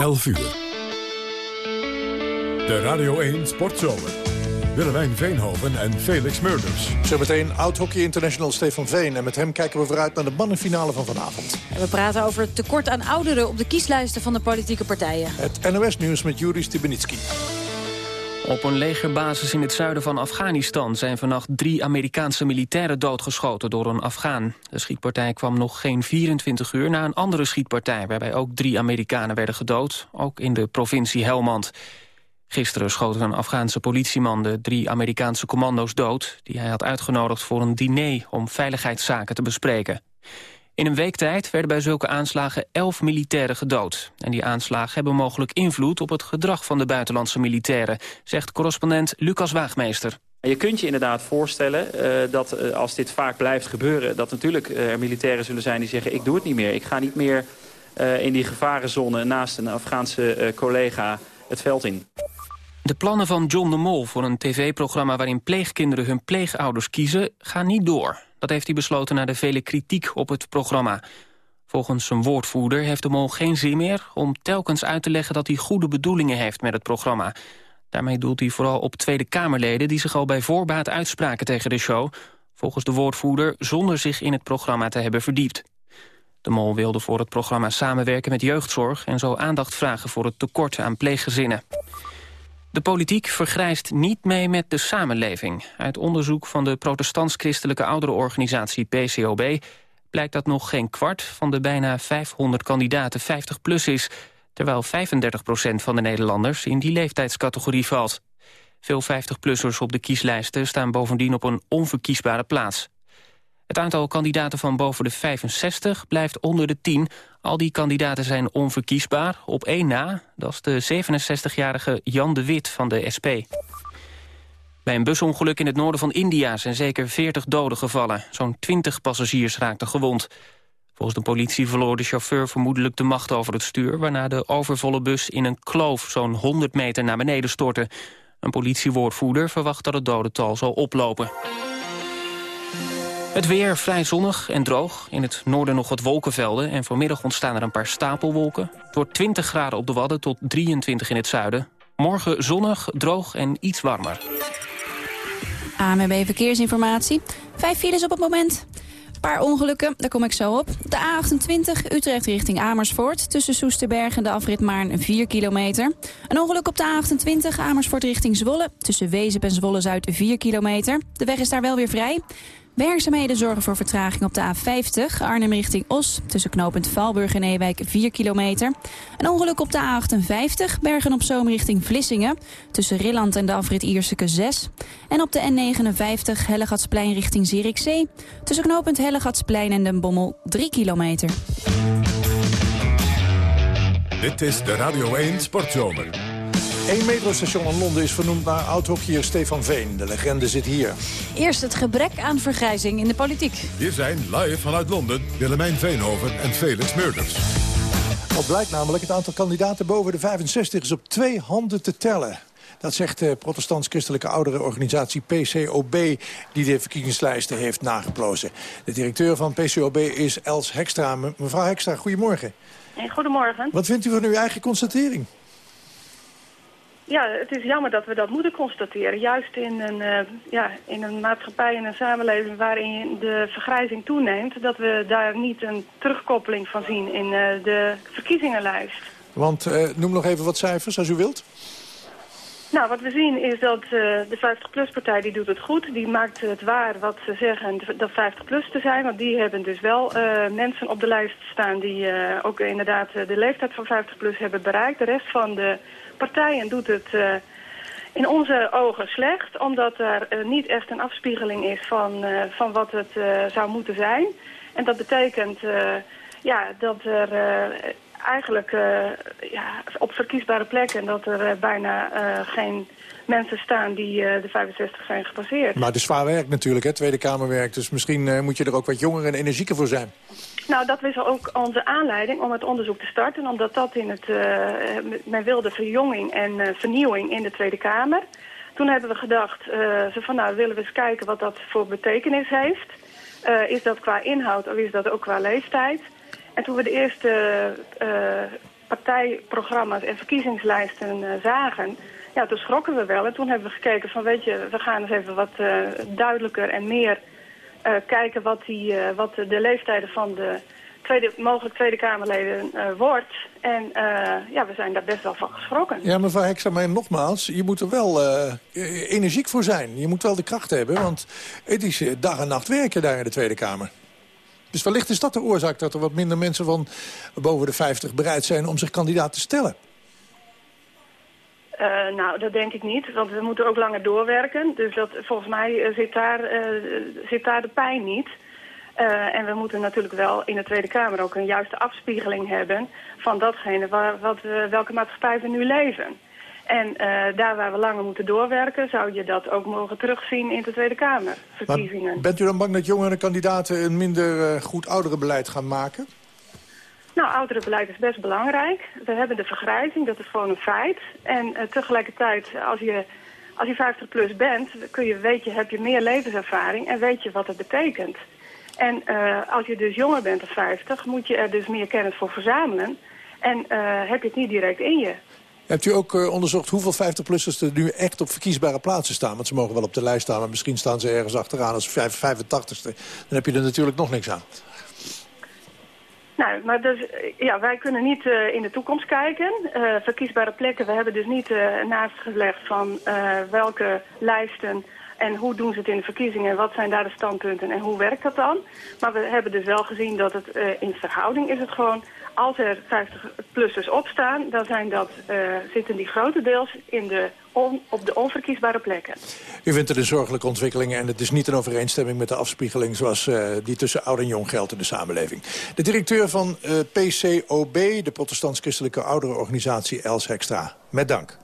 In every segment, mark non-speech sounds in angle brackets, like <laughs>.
11 uur. De Radio 1 Sportzomer. Willemijn Veenhoven en Felix Murders. Zometeen oud-hockey international Stefan Veen. En met hem kijken we vooruit naar de mannenfinale van vanavond. En we praten over het tekort aan ouderen op de kieslijsten van de politieke partijen. Het NOS-nieuws met Juri Stubenitski. Op een legerbasis in het zuiden van Afghanistan zijn vannacht drie Amerikaanse militairen doodgeschoten door een Afghaan. De schietpartij kwam nog geen 24 uur na een andere schietpartij waarbij ook drie Amerikanen werden gedood, ook in de provincie Helmand. Gisteren schoot een Afghaanse politieman de drie Amerikaanse commando's dood... die hij had uitgenodigd voor een diner om veiligheidszaken te bespreken. In een week tijd werden bij zulke aanslagen elf militairen gedood. En die aanslagen hebben mogelijk invloed op het gedrag van de buitenlandse militairen... zegt correspondent Lucas Waagmeester. Je kunt je inderdaad voorstellen uh, dat uh, als dit vaak blijft gebeuren... dat natuurlijk uh, er militairen zullen zijn die zeggen... ik doe het niet meer, ik ga niet meer in die gevarenzone naast een Afghaanse collega het veld in. De plannen van John de Mol voor een tv-programma... waarin pleegkinderen hun pleegouders kiezen, gaan niet door. Dat heeft hij besloten na de vele kritiek op het programma. Volgens zijn woordvoerder heeft de Mol geen zin meer... om telkens uit te leggen dat hij goede bedoelingen heeft met het programma. Daarmee doelt hij vooral op Tweede Kamerleden... die zich al bij voorbaat uitspraken tegen de show... volgens de woordvoerder zonder zich in het programma te hebben verdiept. De Mol wilde voor het programma samenwerken met jeugdzorg... en zo aandacht vragen voor het tekort aan pleeggezinnen. De politiek vergrijst niet mee met de samenleving. Uit onderzoek van de protestants-christelijke ouderenorganisatie PCOB... blijkt dat nog geen kwart van de bijna 500 kandidaten 50-plus is... terwijl 35% van de Nederlanders in die leeftijdscategorie valt. Veel 50-plussers op de kieslijsten staan bovendien op een onverkiesbare plaats. Het aantal kandidaten van boven de 65 blijft onder de 10. Al die kandidaten zijn onverkiesbaar, op één na. Dat is de 67-jarige Jan de Wit van de SP. Bij een busongeluk in het noorden van India zijn zeker 40 doden gevallen. Zo'n 20 passagiers raakten gewond. Volgens de politie verloor de chauffeur vermoedelijk de macht over het stuur... waarna de overvolle bus in een kloof zo'n 100 meter naar beneden stortte. Een politiewoordvoerder verwacht dat het dodental zal oplopen. Het weer vrij zonnig en droog. In het noorden nog wat wolkenvelden. En vanmiddag ontstaan er een paar stapelwolken. Wordt 20 graden op de Wadden tot 23 in het zuiden. Morgen zonnig, droog en iets warmer. AMB Verkeersinformatie. Vijf files op het moment. Een paar ongelukken, daar kom ik zo op. De A28 Utrecht richting Amersfoort. Tussen Soesterberg en de afrit Maarn 4 kilometer. Een ongeluk op de A28 Amersfoort richting Zwolle. Tussen Wezep en Zwolle-Zuid 4 kilometer. De weg is daar wel weer vrij. Werkzaamheden zorgen voor vertraging op de A50, Arnhem richting Os. Tussen knooppunt Valburg en Ewijk 4 kilometer. Een ongeluk op de A58, Bergen op Zoom richting Vlissingen. Tussen Rilland en de afrit Ierseke 6. En op de N59, Hellegatsplein richting Zierikzee. Tussen knooppunt Hellegatsplein en Den Bommel 3 kilometer. Dit is de Radio 1 Sportzomer. Eén metrostation in Londen is vernoemd naar oud-hockeyer Stefan Veen. De legende zit hier. Eerst het gebrek aan vergrijzing in de politiek. Hier zijn live vanuit Londen Willemijn Veenhoven en Felix Murders. Wat blijkt namelijk, het aantal kandidaten boven de 65 is op twee handen te tellen. Dat zegt de protestants-christelijke ouderenorganisatie PCOB... die de verkiezingslijsten heeft nageplozen. De directeur van PCOB is Els Hekstra. Mevrouw Hekstra, goedemorgen. Goedemorgen. Wat vindt u van uw eigen constatering? Ja, het is jammer dat we dat moeten constateren. Juist in een, uh, ja, in een maatschappij en een samenleving waarin de vergrijzing toeneemt... dat we daar niet een terugkoppeling van zien in uh, de verkiezingenlijst. Want uh, noem nog even wat cijfers, als u wilt. Nou, wat we zien is dat de 50PLUS-partij die doet het goed. Die maakt het waar wat ze zeggen dat 50PLUS te zijn. Want die hebben dus wel mensen op de lijst staan die ook inderdaad de leeftijd van 50PLUS hebben bereikt. De rest van de partijen doet het uh, in onze ogen slecht. Omdat er uh, niet echt een afspiegeling is van, uh, van wat het zou moeten zijn. En dat betekent ja, dat er eigenlijk ja, op verkiesbare plekken... dat er bijna geen mensen staan die de 65 zijn gepasseerd. Maar het is zwaar werk natuurlijk, hè, Tweede Kamerwerk. Dus misschien moet je er ook wat jonger en energieker voor zijn. Nou, dat was ook onze aanleiding om het onderzoek te starten. Omdat dat in het, uh, men wilde verjonging en uh, vernieuwing in de Tweede Kamer. Toen hebben we gedacht, uh, zo van nou willen we eens kijken wat dat voor betekenis heeft. is dat qua inhoud of is dat ook qua leeftijd? En toen we de eerste partijprogramma's en verkiezingslijsten zagen... Ja, toen schrokken we wel. En toen hebben we gekeken van, weet je, we gaan eens even wat duidelijker en meer kijken wat, die, wat de leeftijden van de tweede, mogelijk Tweede Kamerleden uh, wordt. En ja, we zijn daar best wel van geschrokken. Ja, mevrouw Heksa, maar nogmaals, je moet er wel energiek voor zijn. Je moet wel de kracht hebben, want het is dag en nacht werken daar in de Tweede Kamer. Dus wellicht is dat de oorzaak dat er wat minder mensen van boven de 50 bereid zijn om zich kandidaat te stellen. Uh, nou, dat denk ik niet, want we moeten ook langer doorwerken. Dus dat, volgens mij zit, daar, zit daar de pijn niet. Uh, en we moeten natuurlijk wel in de Tweede Kamer ook een juiste afspiegeling hebben van datgene waar, wat we, welke maatschappij we nu leven. En uh, daar waar we langer moeten doorwerken, zou je dat ook mogen terugzien in de Tweede Kamer, verkiezingen. Maar bent u dan bang dat jongere kandidaten een minder uh, goed ouderenbeleid gaan maken? Nou, ouderenbeleid is best belangrijk. We hebben de vergrijzing, dat is gewoon een feit. En tegelijkertijd, als je, als je 50 plus bent, kun je, weet je, heb je meer levenservaring en weet je wat het betekent. En uh, als je dus jonger bent dan 50, moet je er dus meer kennis voor verzamelen. En uh, heb je het niet direct in je. Hebt u ook onderzocht hoeveel 50-plussers er nu echt op verkiesbare plaatsen staan? Want ze mogen wel op de lijst staan, maar misschien staan ze ergens achteraan als 85ste. Dan heb je er natuurlijk nog niks aan. Nou, maar dus, ja, wij kunnen niet uh, in de toekomst kijken. Uh, verkiesbare plekken, we hebben dus niet uh, naast gelegd van welke lijsten en hoe doen ze het in de verkiezingen? Wat zijn daar de standpunten en hoe werkt dat dan? Maar we hebben dus wel gezien dat het in verhouding is het gewoon... als er 50-plussers opstaan, dan zijn dat, zitten die grotendeels in de op de onverkiesbare plekken. U vindt het een zorgelijke ontwikkeling en het is niet in overeenstemming met de afspiegeling zoals uh, die tussen oud en jong geldt in de samenleving. De directeur van PCOB, de protestants-christelijke ouderenorganisatie Els Hekstra. Met dank.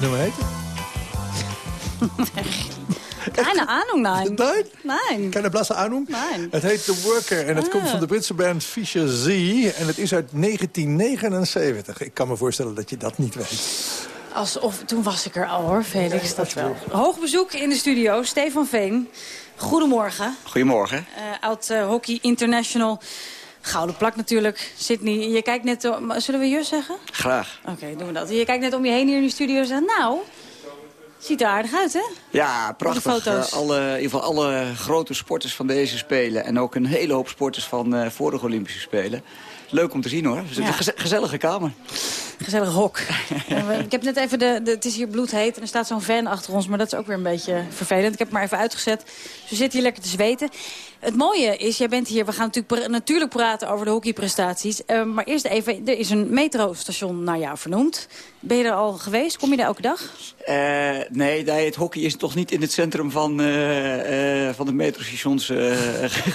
Dat nummer heten? <laughs> Keine Ahnung, nein. Nein? Nein. Keine blasse Ahnung? Nein. Het heet The Worker en het Ah. komt van de Britse band Fischer Z. En het is uit 1979. Ik kan me voorstellen dat je dat niet weet. Alsof, toen was ik er al hoor, Felix, dat wel. Hoog bezoek in de studio, Stefan Veen. Goedemorgen. Goedemorgen. Eh, oud eh, Hockey International. Gouden plak natuurlijk. Sydney, je kijkt net... om- zullen we je zeggen? Graag. Oké, doen we dat. Je kijkt net om je heen hier in de studio en zegt... Nou, ziet er aardig uit, hè? Ja, prachtig. De foto's. Eh, alle, in ieder geval alle grote sporters van deze Spelen. En ook een hele hoop sporters van eh, vorige Olympische Spelen. Leuk om te zien hoor. Het is Ja. een geze- gezellige kamer. Gezellig hok. Ik heb net even de, de... Het is hier bloedheet en er staat zo'n fan achter ons. Maar dat is ook weer een beetje vervelend. Ik heb het maar even uitgezet. Dus we zitten hier lekker te zweten. Het mooie is, jij bent hier... We gaan natuurlijk, natuurlijk praten over de hockeyprestaties. Eh, maar eerst even, er is een metrostation naar jou vernoemd. Ben je er al geweest? Kom je daar elke dag? Eh, nee, nee, het hockey is toch niet in het centrum van, eh, eh, van de metrostations <laughs>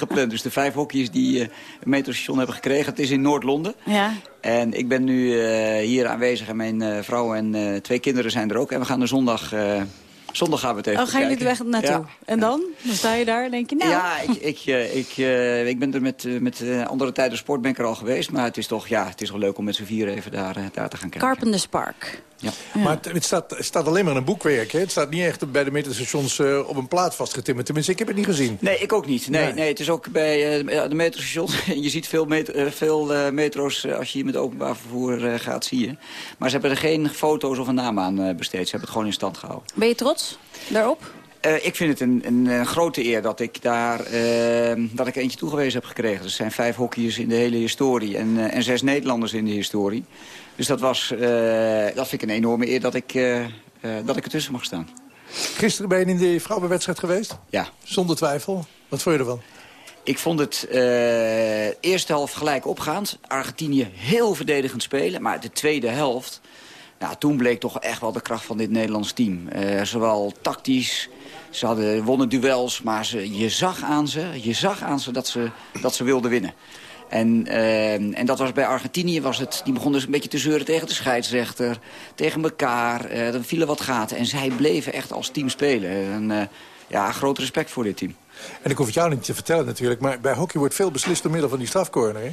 gepland. Dus de vijf hockey's die een metrostation hebben gekregen. Het is in Noord-Londen. Ja. En ik ben nu eh, hier aanwezig en mijn eh, vrouw en eh, twee kinderen zijn er ook. En we gaan er zondag... eh, zondag gaan we het even Oh, gaan jullie de weg naartoe? Ja. En dan? Dan sta je daar en denk je, nou... Ja, ik, ik, ik, ik ben er met, met andere tijden sport ben ik er al geweest. Maar het is toch ja, het is wel leuk om met z'n vieren even daar, daar te gaan kijken. Carpenters Park. Ja. Maar het, het staat, het staat alleen maar in een boekwerk. Hè? Het staat niet echt bij de metrostations eh, op een plaat vastgetimmerd. Tenminste, ik heb het niet gezien. Nee, ik ook niet. Nee, Nee. nee. het is ook bij eh, de metrostations. <laughs> je ziet veel, met, eh, veel eh, metro's als je hier met openbaar vervoer eh, gaat, zie je. Maar ze hebben er geen foto's of een naam aan eh, besteed. Ze hebben het gewoon in stand gehouden. Ben je trots daarop? Eh, ik vind het een, een, grote eer dat ik daar dat ik eentje toegewezen heb gekregen. Er zijn vijf hockeyers in de hele historie en, en zes Nederlanders in de historie. Dus dat, was, eh, dat vind ik een enorme eer dat ik, eh, eh, dat ik ertussen mag staan. Gisteren ben je in de vrouwenwedstrijd geweest? Ja. Zonder twijfel. Wat vond je ervan? Ik vond het eh, eerste helft gelijk opgaand. Argentinië heel verdedigend spelen. Maar de tweede helft, nou, toen bleek toch echt wel de kracht van dit Nederlands team. Eh, zowel tactisch, ze hadden, wonnen duels, maar ze, je zag aan ze, je zag aan ze dat ze, dat ze wilden winnen. En, eh, en dat was bij Argentinië, was het, die begon dus een beetje te zeuren tegen de scheidsrechter, tegen elkaar. Eh, er vielen wat gaten en zij bleven echt als team spelen. En, eh, ja, groot respect voor dit team. En ik hoef het jou niet te vertellen natuurlijk, maar bij hockey wordt veel beslist door middel van die strafcorner. Hè?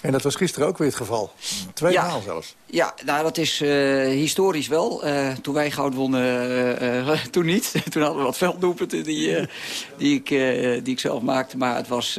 En dat was gisteren ook weer het geval. Twee Ja. maal zelfs. Ja, nou dat is eh, historisch wel. Toen wij goud wonnen, <laughs> toen niet. toen hadden we wat velddoelpunten die, die, ik, die ik zelf maakte. Maar het was...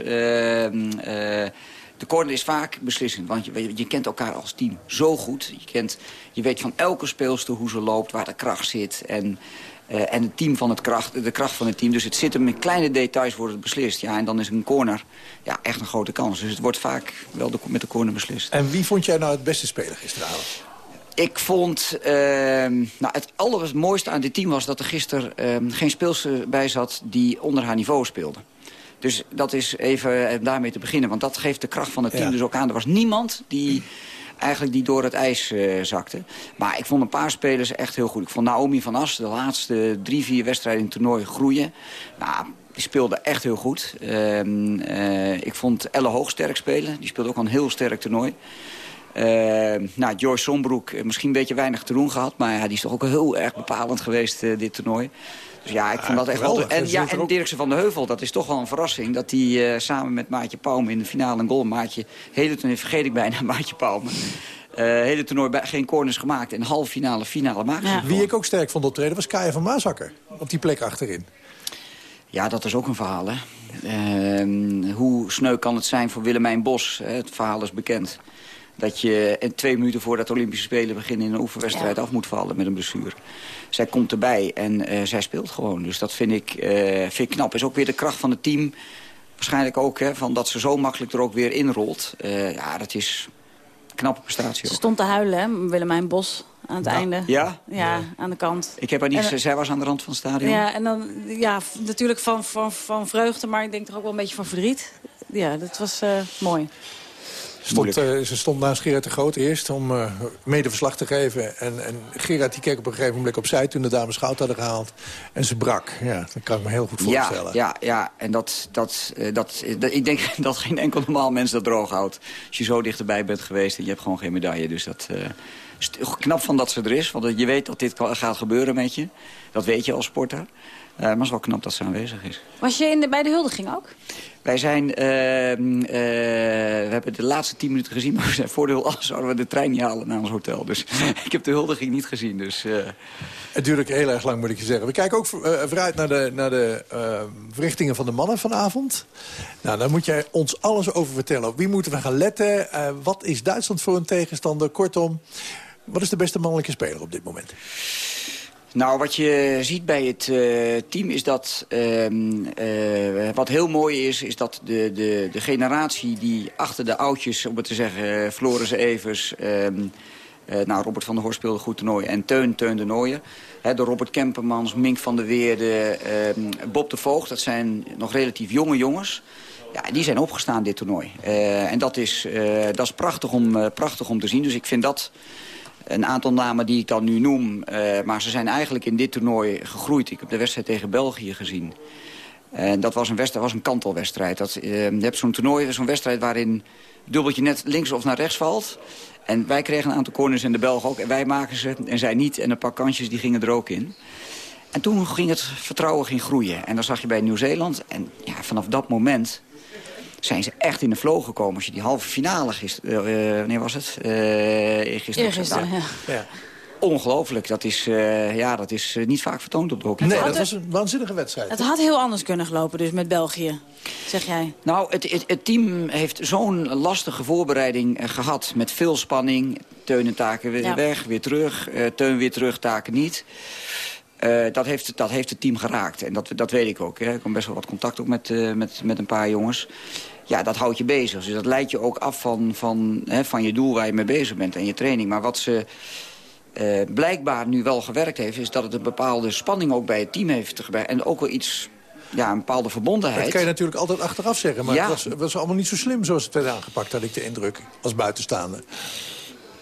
de corner is vaak beslissend, want je, je kent elkaar als team zo goed. Je, kent, je weet van elke speelster hoe ze loopt, waar de kracht zit. En, eh, en het team van het kracht, de kracht van het team. Dus het zit hem in kleine details wordt het beslist. Ja, en dan is een corner ja, echt een grote kans. Dus het wordt vaak wel de, met de corner beslist. En wie vond jij nou het beste speler gisteravond? Ik vond, ehm, nou, het allermooiste aan dit team was dat er gisteren ehm, geen speelster bij zat die onder haar niveau speelde. Dus dat is even eh, daarmee te beginnen, want dat geeft de kracht van het team Ja. dus ook aan. Er was niemand die eigenlijk die door het ijs eh, zakte. Maar ik vond een paar spelers echt heel goed. Ik vond Naomi van As de laatste drie, vier wedstrijden in het toernooi groeien. Nou, die speelde echt heel goed. Ehm, eh, ik vond Elle Hoog sterk spelen. Die speelde ook al een heel sterk toernooi. Eh, nou, Joyce Sombroek, misschien een beetje weinig te doen gehad. Maar ja, die is toch ook heel erg bepalend geweest, dit toernooi. Dus ja, ik vond dat echt wel... geweldig. En, ja, en Dirkse van de Heuvel, dat is toch wel een verrassing. Dat hij eh, samen met Maatje Pauwme in de finale een goal... Maatje, hele toernooi vergeet ik bijna, <laughs> Maatje Pauwme. Eh hele toernooi bij- geen corners gemaakt. En halve finale, finale maakte Ja. Wie ik ook sterk vond optreden was Kaya van Maasakker. Op die plek achterin. Ja, dat is ook een verhaal, hè. Ehm, hoe sneu kan het zijn voor Willemijn Bos? Hè? Het verhaal is bekend. Dat je in twee minuten voordat de Olympische Spelen beginnen... in een oefenwedstrijd Ja. af moet vallen met een blessure. Zij komt erbij en eh, zij speelt gewoon. Dus dat vind ik, eh, vind ik knap. Is ook weer de kracht van het team. Waarschijnlijk ook, hè, van dat ze zo makkelijk er ook weer inrolt. Eh, ja, dat is een knappe prestatie Ze ook. stond te huilen, hè, Willemijn Bos, aan het einde. Ja? Ja, aan de kant. Ik heb haar niet... En- zij was aan de rand van het stadion. Ja, en dan, ja, natuurlijk van, van, van vreugde, maar ik denk toch ook wel een beetje van verdriet. Ja, dat was eh, mooi. Stond, eh, ze stond naast Gerard de Groot eerst om eh, mede verslag te geven. En, en Gerard die keek op een gegeven moment opzij toen de dames goud hadden gehaald. En ze brak. Ja, dat kan ik me heel goed voorstellen. Ja, ja, ja. en dat, dat, eh, dat, dat- ik denk <laughs> dat geen enkel normaal mens dat droog houdt. Als je zo dichterbij bent geweest en je hebt gewoon geen medaille. Dus dat, knap van dat ze er is, want je weet dat dit gaat gebeuren met je. Dat weet je als sporter. Uh, maar het is wel knap dat ze aanwezig is. Was je in de, bij de huldiging ook? Wij zijn, uh, we hebben de laatste tien minuten gezien, maar we zijn voor de huldiging zouden we de trein niet halen naar ons hotel. Dus <laughs> ik heb de huldiging niet gezien. Dus, uh... Het duurt ook heel erg lang, moet ik je zeggen. We kijken ook vooruit naar de, naar de verrichtingen van de mannen vanavond. Nou, daar moet jij ons alles over vertellen. Op wie moeten we gaan letten? wat is Duitsland voor een tegenstander? Kortom, wat is de beste mannelijke speler op dit moment? Nou, wat je ziet bij het uh, team is dat... Uh, uh, wat heel mooi is, is dat de, de, de generatie die achter de oudjes... om het te zeggen, Floris Evers... Ehm, nou, Robert van der Horst speelde goed toernooi. En Teun, Teun de Nooijen. de Robert Kempermans, Mink van der Weerde, ehm, Bob de Voogd. Dat zijn nog relatief jonge jongens. Ja, die zijn opgestaan dit toernooi. en dat is, dat is prachtig, om, prachtig om te zien. Dus ik vind dat een aantal namen die ik dan nu noem. Uh, maar ze zijn eigenlijk in dit toernooi gegroeid. Ik heb de wedstrijd tegen België gezien. En dat was een, was een kantelwedstrijd. Dat, uh, je hebt zo'n toernooi, zo'n wedstrijd waarin dubbeltje net links of naar rechts valt. En wij kregen een aantal corners en de Belgen ook. En wij maken ze en zij niet. En een paar kansjes die gingen er ook in. En toen ging het vertrouwen ging groeien. En dan zag je bij Nieuw-Zeeland. En ja, vanaf dat moment zijn ze echt in de flow gekomen. Als je die halve finale gisteren... Uh, wanneer was het? Uh, gisteren. gisteren ja. ja. Ongelooflijk. Dat is, uh, ja, dat is niet vaak vertoond op de hockey. Nee, dat was een waanzinnige wedstrijd. Het had heel anders kunnen gelopen dus met België, zeg jij. Nou, het, het, het team heeft zo'n lastige voorbereiding gehad. Met veel spanning. Teun en taken weer weg, weer terug. Teun weer terug, taken niet. Uh, dat, heeft, dat heeft het team geraakt. En dat, dat weet ik ook. Hè. Ik kom best wel wat contact ook met, uh, met, met een paar jongens. Ja, dat houdt je bezig. Dus dat leidt je ook af van, van, hè, van je doel waar je mee bezig bent en je training. Maar wat ze uh, blijkbaar nu wel gewerkt heeft... is dat het een bepaalde spanning ook bij het team heeft gebracht. En ook wel iets ja, een bepaalde verbondenheid. Dat kan je natuurlijk altijd achteraf zeggen. Maar het, was, het was allemaal niet zo slim zoals het werd aangepakt, had ik de indruk, als buitenstaander.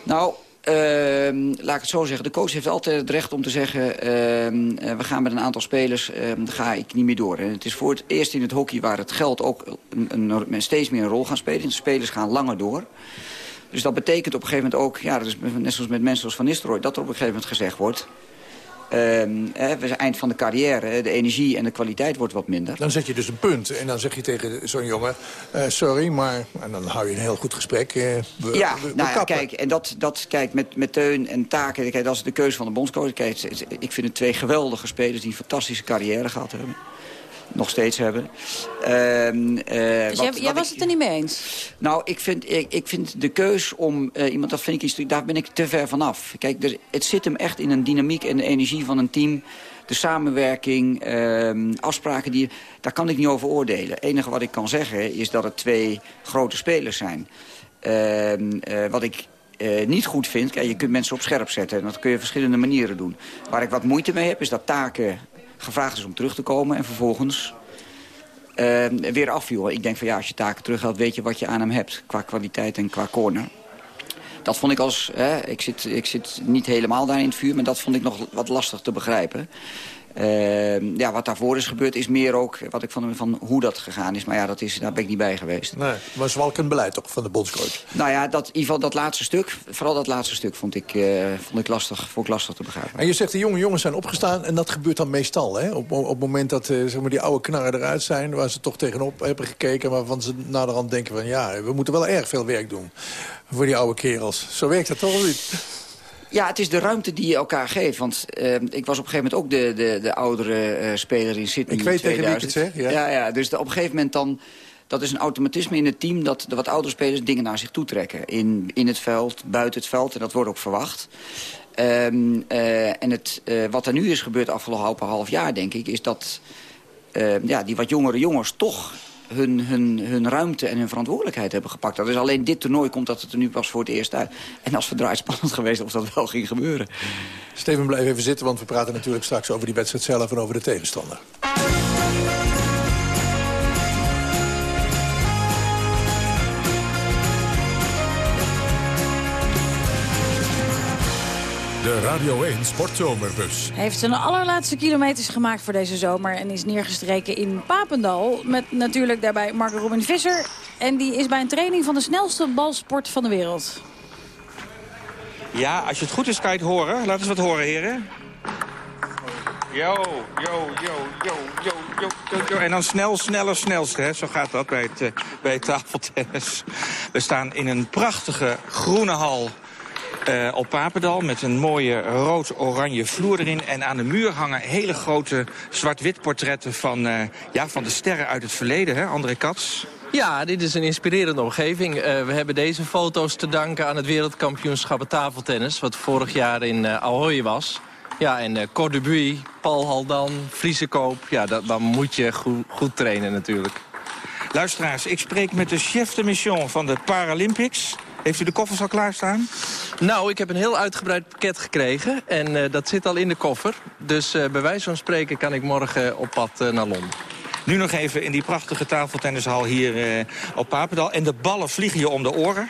Nou, laat ik het zo zeggen, de coach heeft altijd het recht om te zeggen... Uh, we gaan met een aantal spelers, uh, ga ik niet meer door. En het is voor het eerst in het hockey waar het geld ook een, een, steeds meer een rol gaat spelen. De spelers gaan langer door. Dus dat betekent op een gegeven moment ook, ja, dat is net zoals met mensen als Van Nistelrooy... dat er op een gegeven moment gezegd wordt... Uh, we zijn eind van de carrière, de energie en de kwaliteit wordt wat minder. Dan zet je dus een punt en dan zeg je tegen zo'n jongen... Uh, sorry, maar... En dan hou je een heel goed gesprek. Uh, we, ja, we, nou ja, kijk, en dat, dat kijk, met, met Teun en Taken... Kijk, dat is de keuze van de bondscoach. Kijk, ik vind het twee geweldige spelers die een fantastische carrière gehad hebben nog steeds hebben. Uh, dus wat, jij, was het er niet mee eens? Nou, ik vind, ik, ik vind de keus om uh, iemand, dat vind ik iets, daar ben ik te ver vanaf. Kijk, er, het zit hem echt in een dynamiek en de energie van een team. De samenwerking, uh, afspraken, die, daar kan ik niet over oordelen. Het enige wat ik kan zeggen is dat het twee grote spelers zijn. Uh, wat ik uh, niet goed vind... Kijk, je kunt mensen op scherp zetten en dat kun je op verschillende manieren doen. Waar ik wat moeite mee heb, is dat taken gevraagd is om terug te komen. En vervolgens uh, weer afviel. Ik denk van ja, als je taken terughaalt, weet je wat je aan hem hebt. Qua kwaliteit en qua corner. Dat vond ik als... Hè, ik, zit, ik zit niet helemaal daar in het vuur, maar dat vond ik nog wat lastig te begrijpen. Uh, ja, wat daarvoor is gebeurd is meer ook wat ik van, van hoe dat gegaan is. Maar ja, dat is, daar ben ik niet bij geweest. Nee, maar zwalkend beleid toch van de bondscoach? Nou ja, dat, in ieder geval dat laatste stuk, vooral dat laatste stuk vond ik, uh, vond ik, lastig, vond ik lastig te begrijpen. En je zegt de jonge jongens zijn opgestaan en dat gebeurt dan meestal. Hè? Op, op het moment dat uh, zeg maar die oude knarren eruit zijn, waar ze toch tegenop hebben gekeken... waarvan ze naderhand denken van ja, we moeten wel erg veel werk doen voor die oude kerels. Zo werkt dat toch niet? Ja, het is de ruimte die je elkaar geeft. Want uh, ik was op een gegeven moment ook de, de, de oudere uh, speler in Sydney Ik weet tegen wie ik het zeg, ja. Ja, ja dus de, op een gegeven moment dan... Dat is een automatisme in het team dat de wat oudere spelers dingen naar zich toe trekken. In, in het veld, buiten het veld. En dat wordt ook verwacht. Um, uh, en het, wat er nu is gebeurd afgelopen half jaar, denk ik... is dat ja, die wat jongere jongens toch hun, hun, hun ruimte en hun verantwoordelijkheid hebben gepakt. Dat is alleen dit toernooi komt dat het er nu pas voor het eerst uit. En als verdraaid spannend geweest of dat wel ging gebeuren. Steven, blijf even zitten, want we praten natuurlijk straks over die wedstrijd zelf en over de tegenstander. De Radio 1 Sportzomerbus. Hij heeft zijn allerlaatste kilometers gemaakt voor deze zomer... en is neergestreken in Papendal. Met natuurlijk daarbij Marco Robin Visser. En die is bij een training van de snelste balsport van de wereld. Ja, als je het goed is, kan je het horen. Laat eens wat horen, heren. Yo, yo, yo, yo, yo, yo, yo, yo. En dan snel, sneller, snelste. Hè? Zo gaat dat bij het, uh, bij het tafeltennis. We staan in een prachtige groene hal uh, op Papendal... met een mooie rood-oranje vloer erin. En aan de muur hangen hele grote zwart-wit portretten... Van, uh, ja, van de sterren uit het verleden, hè? André Kats. Ja, dit is een inspirerende omgeving. Uh, we hebben deze foto's te danken aan het wereldkampioenschap tafeltennis... wat vorig jaar in uh, Ahoy was. Ja, en uh, Cordebuy, Paul Haldan, Vriesekoop... ja, dat, dan moet je goed, goed trainen natuurlijk. Luisteraars, ik spreek met de chef de mission van de Paralympics... Heeft u de koffers al klaarstaan? Nou, ik heb een heel uitgebreid pakket gekregen. En uh, dat zit al in de koffer. Dus uh, bij wijze van spreken kan ik morgen op pad uh, naar Londen. Nu nog even in die prachtige tafeltennishal hier uh, op Papendal. En de ballen vliegen je om de oren.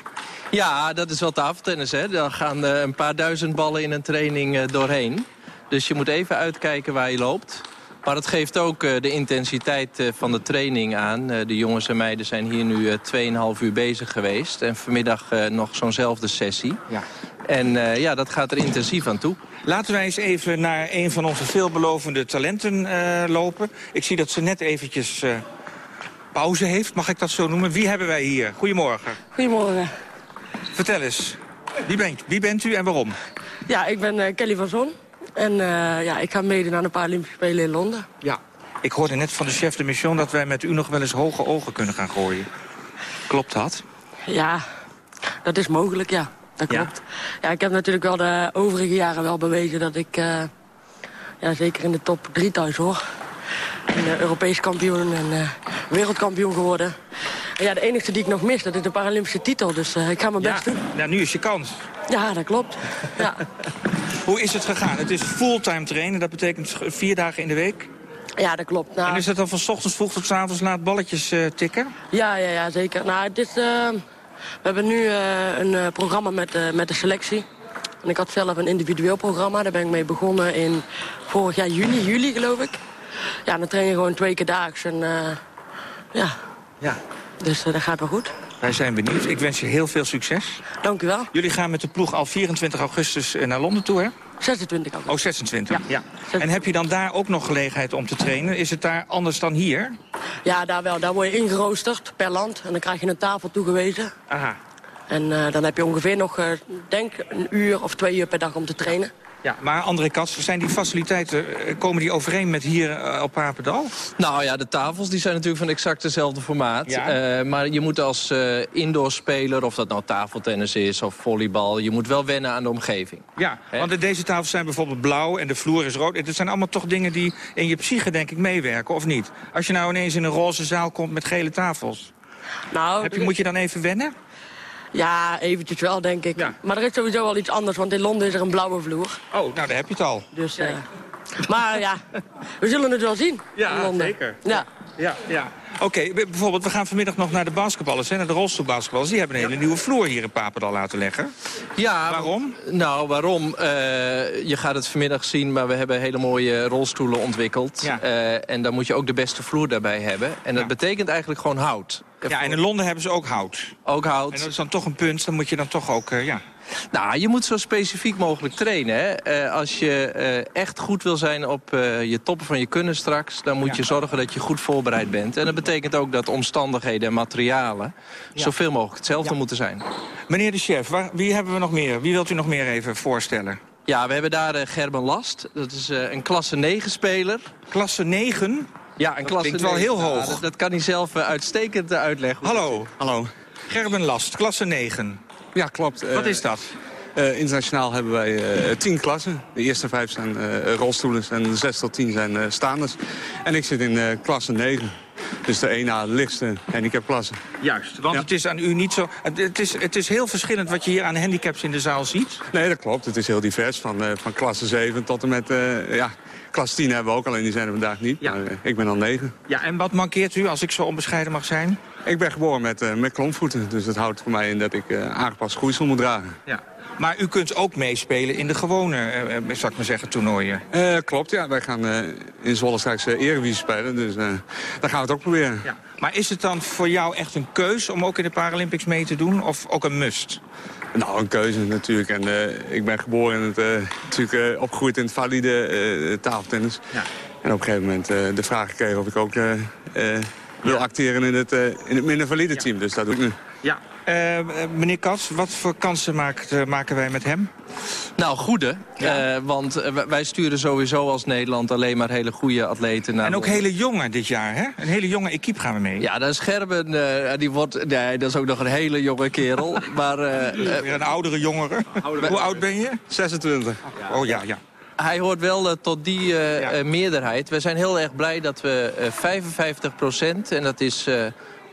Ja, dat is wel tafeltennis. Hè? Daar gaan uh, een paar duizend ballen in een training uh, doorheen. Dus je moet even uitkijken waar je loopt. Maar het geeft ook uh, de intensiteit uh, van de training aan. Uh, de jongens en meiden zijn hier nu 2,5 uur bezig geweest. En vanmiddag nog zo'nzelfde sessie. Ja. En ja, dat gaat er intensief aan toe. Laten wij eens even naar een van onze veelbelovende talenten lopen. Ik zie dat ze net eventjes pauze heeft, mag ik dat zo noemen. Wie hebben wij hier? Goedemorgen. Goedemorgen. Vertel eens, wie bent, wie bent u en waarom? Ja, ik ben Kelly van Zon. En uh, ja, ik ga meedoen aan de Paralympische Spelen in Londen. Ja. Ik hoorde net van de chef de mission dat wij met u nog wel eens hoge ogen kunnen gaan gooien. Klopt dat? Ja, dat is mogelijk, ja. Dat klopt. Ja, ja ik heb natuurlijk wel de overige jaren wel bewezen dat ik... Uh, ja, zeker in de top drie thuis hoor. En, uh, Europees kampioen en wereldkampioen geworden. En ja, de enige die ik nog mis, dat is de Paralympische titel. Dus ik ga mijn ja, best doen. Ja, nu is je kans. Ja, dat klopt. Ja. <laughs> Hoe is het gegaan? Het is fulltime trainen, dat betekent vier dagen in de week? Ja, dat klopt. Nou, en is het dan van s ochtends vroeg tot s avonds laat balletjes uh, tikken? Ja, ja, ja, zeker. Nou, het is, uh, we hebben nu uh, een programma met, met de selectie. En ik had zelf een individueel programma. Daar ben ik mee begonnen in vorig jaar juni, juli geloof ik. Ja, dan train je gewoon twee keer daags. En ja. ja, dus dat gaat wel goed. Wij zijn benieuwd. Ik wens je heel veel succes. Dank u wel. Jullie gaan met de ploeg al 24 augustus naar Londen toe, hè? 26 augustus. Oh, 26. Ja. ja. 26. En heb je dan daar ook nog gelegenheid om te trainen? Is het daar anders dan hier? Ja, daar wel. Daar word je ingeroosterd per land. En dan krijg je een tafel toegewezen. Aha. En uh, dan heb je ongeveer nog, uh, denk een uur of twee uur per dag om te trainen. Ja, maar André Kats, zijn die faciliteiten, komen die overeen met hier uh, op Papendal? Nou ja, de tafels die zijn natuurlijk van exact dezelfde formaat. Ja. Uh, maar je moet als uh, indoorspeler, of dat nou tafeltennis is of volleybal... je moet wel wennen aan de omgeving. Ja, He? want deze tafels zijn bijvoorbeeld blauw en de vloer is rood. Het zijn allemaal toch dingen die in je psyche, denk ik, meewerken, of niet? Als je nou ineens in een roze zaal komt met gele tafels... Nou, Heb je, moet je dan even wennen? Ja, eventjes wel, denk ik. Ja. Maar er is sowieso wel iets anders, want in Londen is er een blauwe vloer. Oh, nou, daar heb je het al. Dus, uh, maar ja, we zullen het wel zien ja, in Londen. zeker. Ja, ja. ja. Oké, okay, bijvoorbeeld, we gaan vanmiddag nog naar de basketballers, hè, naar de rolstoelbasketballers. Die hebben een hele nieuwe vloer hier in Papendal laten leggen. Ja. Waarom? Nou, waarom? Uh, je gaat het vanmiddag zien, maar we hebben hele mooie rolstoelen ontwikkeld. Ja. Uh, en dan moet je ook de beste vloer daarbij hebben. En dat ja. betekent eigenlijk gewoon hout. Ja, en in Londen hebben ze ook hout. Ook hout. En dat is dan toch een punt, dan moet je dan toch ook, uh, ja... Nou, je moet zo specifiek mogelijk trainen. Hè? Uh, als je uh, echt goed wil zijn op uh, je toppen van je kunnen straks... dan moet ja. je zorgen dat je goed voorbereid bent. En dat betekent ook dat omstandigheden en materialen... Ja. zoveel mogelijk hetzelfde ja. moeten zijn. Meneer de chef, waar, wie hebben we nog meer? Wie wilt u nog meer even voorstellen? Ja, we hebben daar Gerben Last. Dat is een klasse 9-speler. Klasse 9? Ja, een dat klasse klinkt wel heel hoog. Dat, dat, kan hij zelf uitstekend uitleggen. Hallo. Hallo. Gerben Last, klasse 9. Ja, klopt. Wat is dat? Uh, internationaal hebben wij uh, tien klassen. De eerste vijf zijn uh, rolstoelers en de zes tot tien zijn staanders. En ik zit in klasse 9. Dus de één na lichtste handicapklasse. Juist, want ja. het is aan u niet zo... Het is, het is heel verschillend wat je hier aan handicaps in de zaal ziet. Nee, dat klopt. Het is heel divers. Van, van klasse 7 tot en met... ja, Klas 10 hebben we ook, alleen die zijn er vandaag niet. Ja. Maar, uh, ik ben al 9. Ja, en wat mankeert u, als ik zo onbescheiden mag zijn? Ik ben geboren met, uh, met klompvoeten, dus dat houdt voor mij in dat ik uh, aangepast groeisel moet dragen. Ja. Maar u kunt ook meespelen in de gewone, uh, zal ik maar zeggen, toernooien? klopt, ja. Wij gaan in Zwolle straks Eredivisie spelen, dus dan gaan we het ook proberen. Ja. Maar is het dan voor jou echt een keus om ook in de Paralympics mee te doen, of ook een must? Nou, een keuze natuurlijk. En ik ben geboren in het, natuurlijk opgegroeid in het valide tafeltennis. Ja. En op een gegeven moment de vraag gekregen of ik ook wil acteren in het, uh, in het minder valide team. Dus dat doe ik nu. Ja. Uh, meneer Kats, wat voor kansen maakt, uh, maken wij met hem? Nou, goede. Ja. want wij sturen sowieso als Nederland alleen maar hele goede atleten naar... En ook hele jonge dit jaar, hè? Een hele jonge equipe gaan we mee. Ja, dat is Gerben, die wordt... Nee, dat is ook nog een hele jonge kerel. <laughs> maar, Weer een oudere jongere. Hoe oud ben je? 26. Oh ja, ja hij hoort wel uh, tot die uh, meerderheid. We zijn heel erg blij dat we 55 procent... en dat is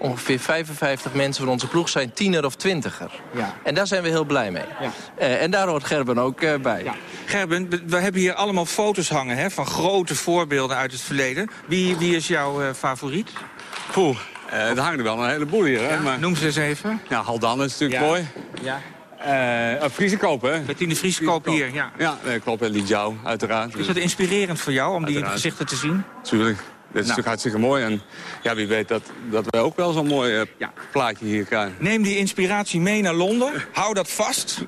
ongeveer 55 mensen van onze ploeg zijn tiener of twintiger. Ja. En daar zijn we heel blij mee. Ja. en daar hoort Gerben ook bij. Ja. Gerben, we hebben hier allemaal foto's hangen hè, van grote voorbeelden uit het verleden. Wie, wie is jouw favoriet? Poeh, er hangen er wel een heleboel hier. Hè, maar... Noem ze eens even. Ja, Haldan is natuurlijk mooi. Ja. Uh, Friesekoop, hè? Bettine Friesekoop hier, ja. Ja, nee, klopt. En Li Jiao, uiteraard. Is dat inspirerend voor jou om die gezichten te zien? Tuurlijk. Dat is nou. natuurlijk hartstikke mooi. En ja, wie weet dat, dat wij ook wel zo'n mooi uh, ja. plaatje hier krijgen. Neem die inspiratie mee naar Londen. Hou dat vast.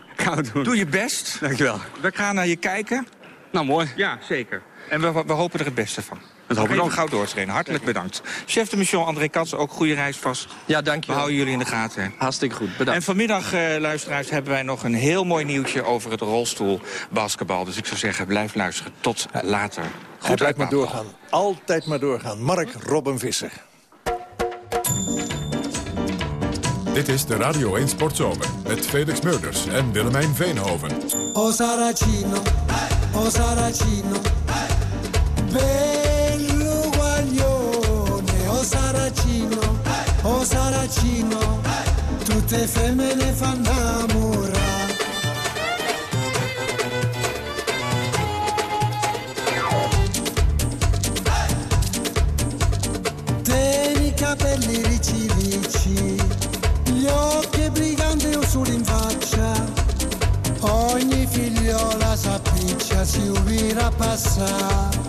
Doe je best. Dankjewel. We gaan naar je kijken. Nou, mooi. Ja, zeker. En we, we hopen er het beste van. Dat hoop ik ook. gauw doortrainen. Hartelijk bedankt. Chef de mission André Katz, ook goede reis vast. Ja, dank je We houden jullie in de gaten. Hartstikke goed, bedankt. En vanmiddag, eh, luisteraars, hebben wij nog een heel mooi nieuwtje over het rolstoelbasketbal. Dus ik zou zeggen, blijf luisteren. Tot later. Goed Altijd maar doorgaan. Altijd maar doorgaan. Mark Robben Visser. Dit is de Radio 1 Sportzomer met Felix Murders en Willemijn Veenhoven. O Saracino, o Saracino, o Saracino, tutte femmine fanno i capelli ricci ricci, gli occhi briganti solo in faccia, ogni figliola s'appiccia, si ubira passare.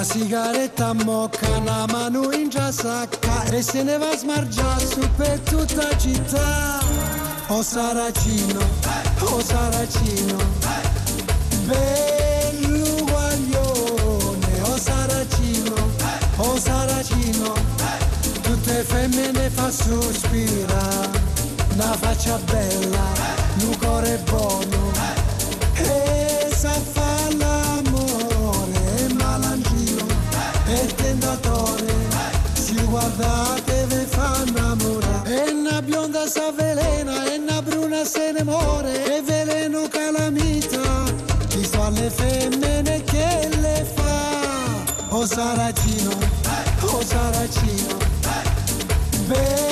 Una sigaretta mocca, una mano in già sacca e se ne va a smargiare su per tutta la città. O Saracino, o Saracino, bello guaglione, o Saracino, o Saracino, tutte femmine fa sospirare, una faccia bella, un cuore buono, e sa fa si guardate ve fa innamorare, e una bionda s'avvelena, e una bruna se ne muore, e veleno calamita, chi sto alle femmine che le fa, o Saracino, o Saracino, bello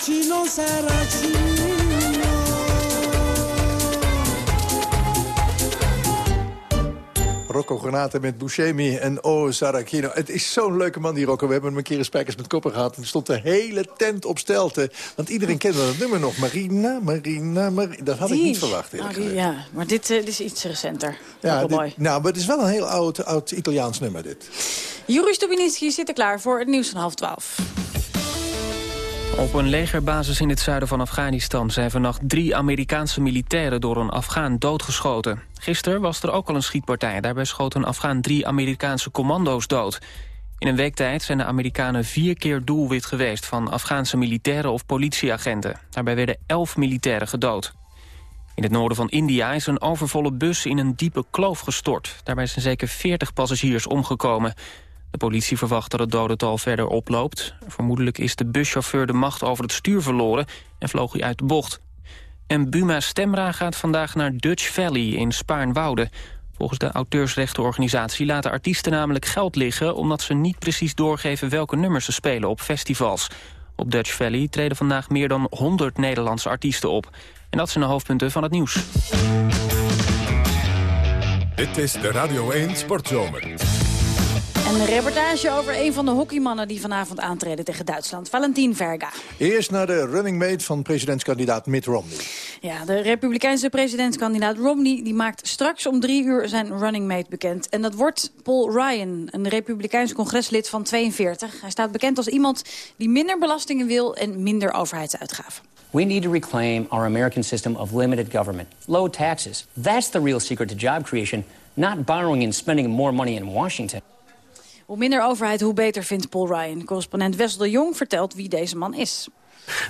Saracino, Saracino. Rocco Granate met Buscemi en O Saracino. Het is zo'n leuke man, die Rocco. We hebben hem een keer in Spijkers met Koppen gehad. En er stond de hele tent op stelte. Want iedereen kende dat nummer nog. Marina, Marina, Marina. Dat had ik niet verwacht, ja, maar dit, eh, dit is iets recenter. Ja, dit- mooi. nou, maar het is wel een heel oud, oud Italiaans nummer, dit. Juri Stubinitsky zit er klaar voor het nieuws van half twaalf. Op een legerbasis in het zuiden van Afghanistan zijn vannacht drie Amerikaanse militairen door een Afghaan doodgeschoten. Gisteren was er ook al een schietpartij. Daarbij schoten een Afghaan drie Amerikaanse commando's dood. In een week tijd zijn de Amerikanen vier keer doelwit geweest van Afghaanse militairen of politieagenten. Daarbij werden elf militairen gedood. In het noorden van India is een overvolle bus in een diepe kloof gestort. Daarbij zijn zeker 40 passagiers omgekomen. De politie verwacht dat het dodental verder oploopt. Vermoedelijk is de buschauffeur de macht over het stuur verloren... en vloog hij uit de bocht. En Buma Stemra gaat vandaag naar Dutch Valley in Spaarnwoude. Volgens de auteursrechtenorganisatie laten artiesten namelijk geld liggen... omdat ze niet precies doorgeven welke nummers ze spelen op festivals. Op Dutch Valley treden vandaag meer dan 100 Nederlandse artiesten op. En dat zijn de hoofdpunten van het nieuws. Dit is de Radio 1 Sportzomer. En een reportage over een van de hockeymannen die vanavond aantreden tegen Duitsland. Valentin Verga. Eerst naar de running mate van presidentskandidaat Mitt Romney. Ja, de republikeinse presidentskandidaat Romney die maakt straks om drie uur zijn running mate bekend. En dat wordt Paul Ryan, een republikeins congreslid van 42. Hij staat bekend als iemand die minder belastingen wil en minder overheidsuitgaven. We need to reclaim our American system of limited government, low taxes. That's the real secret to job creation, not borrowing and spending more money in Washington. Hoe minder overheid, hoe beter, vindt Paul Ryan. Correspondent Wessel de Jong vertelt wie deze man is.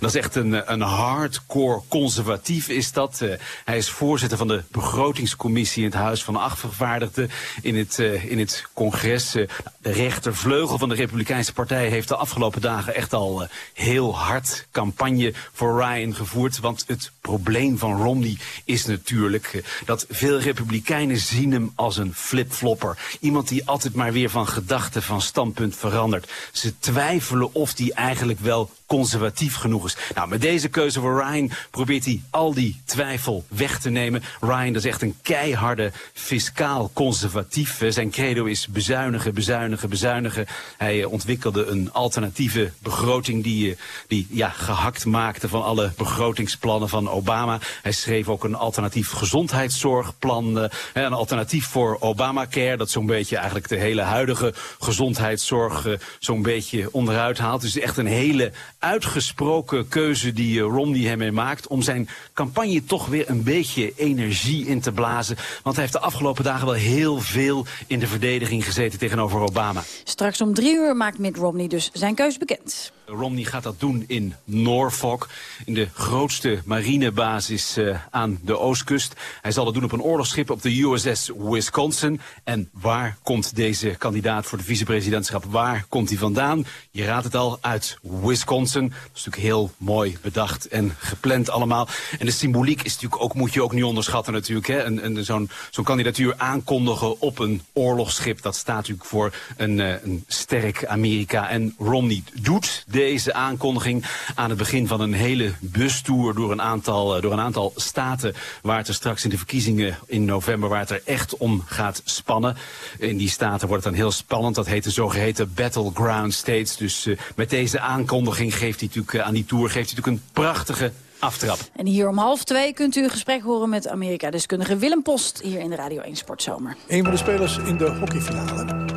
Dat is echt een, een hardcore conservatief is dat. Eh, hij is voorzitter van de begrotingscommissie in het Huis van Afgevaardigden in het, eh, in het congres. Eh, de rechtervleugel van de Republikeinse Partij heeft de afgelopen dagen echt al heel hard campagne voor Ryan gevoerd. Want het probleem van Romney is natuurlijk dat veel Republikeinen zien hem als een flipflopper. Iemand die altijd maar weer van gedachten, van standpunt verandert. Ze twijfelen of die eigenlijk wel conservatief genoeg is. Nou, met deze keuze voor Ryan probeert hij al die twijfel weg te nemen. Ryan dat is echt een keiharde fiscaal conservatief. Zijn credo is bezuinigen, bezuinigen, bezuinigen. Hij eh, ontwikkelde een alternatieve begroting die, eh, die ja, gehakt maakte van alle begrotingsplannen van Obama. Hij schreef ook een alternatief gezondheidszorgplan. eh, Een alternatief voor Obamacare. Dat zo'n beetje eigenlijk de hele huidige gezondheidszorg zo'n beetje onderuit haalt. Dus echt een hele uitgesproken keuze die eh, Romney hem maakt... om zijn campagne toch weer een beetje energie in te blazen. Want hij heeft de afgelopen dagen wel heel veel in de verdediging gezeten tegenover Obama. Straks om drie uur maakt Mitt Romney dus zijn keus bekend. Romney gaat dat doen in Norfolk, in de grootste marinebasis uh, aan de oostkust. Hij zal dat doen op een oorlogsschip op de USS Wisconsin. En waar komt deze kandidaat voor de vicepresidentschap, waar komt hij vandaan? Je raadt het al, uit Wisconsin. Dat is natuurlijk heel mooi bedacht en gepland allemaal. En de symboliek is natuurlijk ook, moet je ook niet onderschatten natuurlijk. hè. Zo'n kandidatuur aankondigen op een oorlogsschip, dat staat natuurlijk voor een, uh, een sterk Amerika. En Romney doet deze aankondiging aan het begin van een hele bustour door een aantal, uh, door een aantal staten waar het er straks in de verkiezingen in november waar het er echt om gaat spannen. In die staten wordt het dan heel spannend. Dat heet de zogeheten battleground states. Dus uh, met deze aankondiging geeft hij natuurlijk aan die tour geeft hij natuurlijk een prachtige aftrap. En hier om half twee kunt u een gesprek horen met Amerika-deskundige Willem Post hier in de Radio 1 Sportzomer. Een van de spelers in de hockeyfinale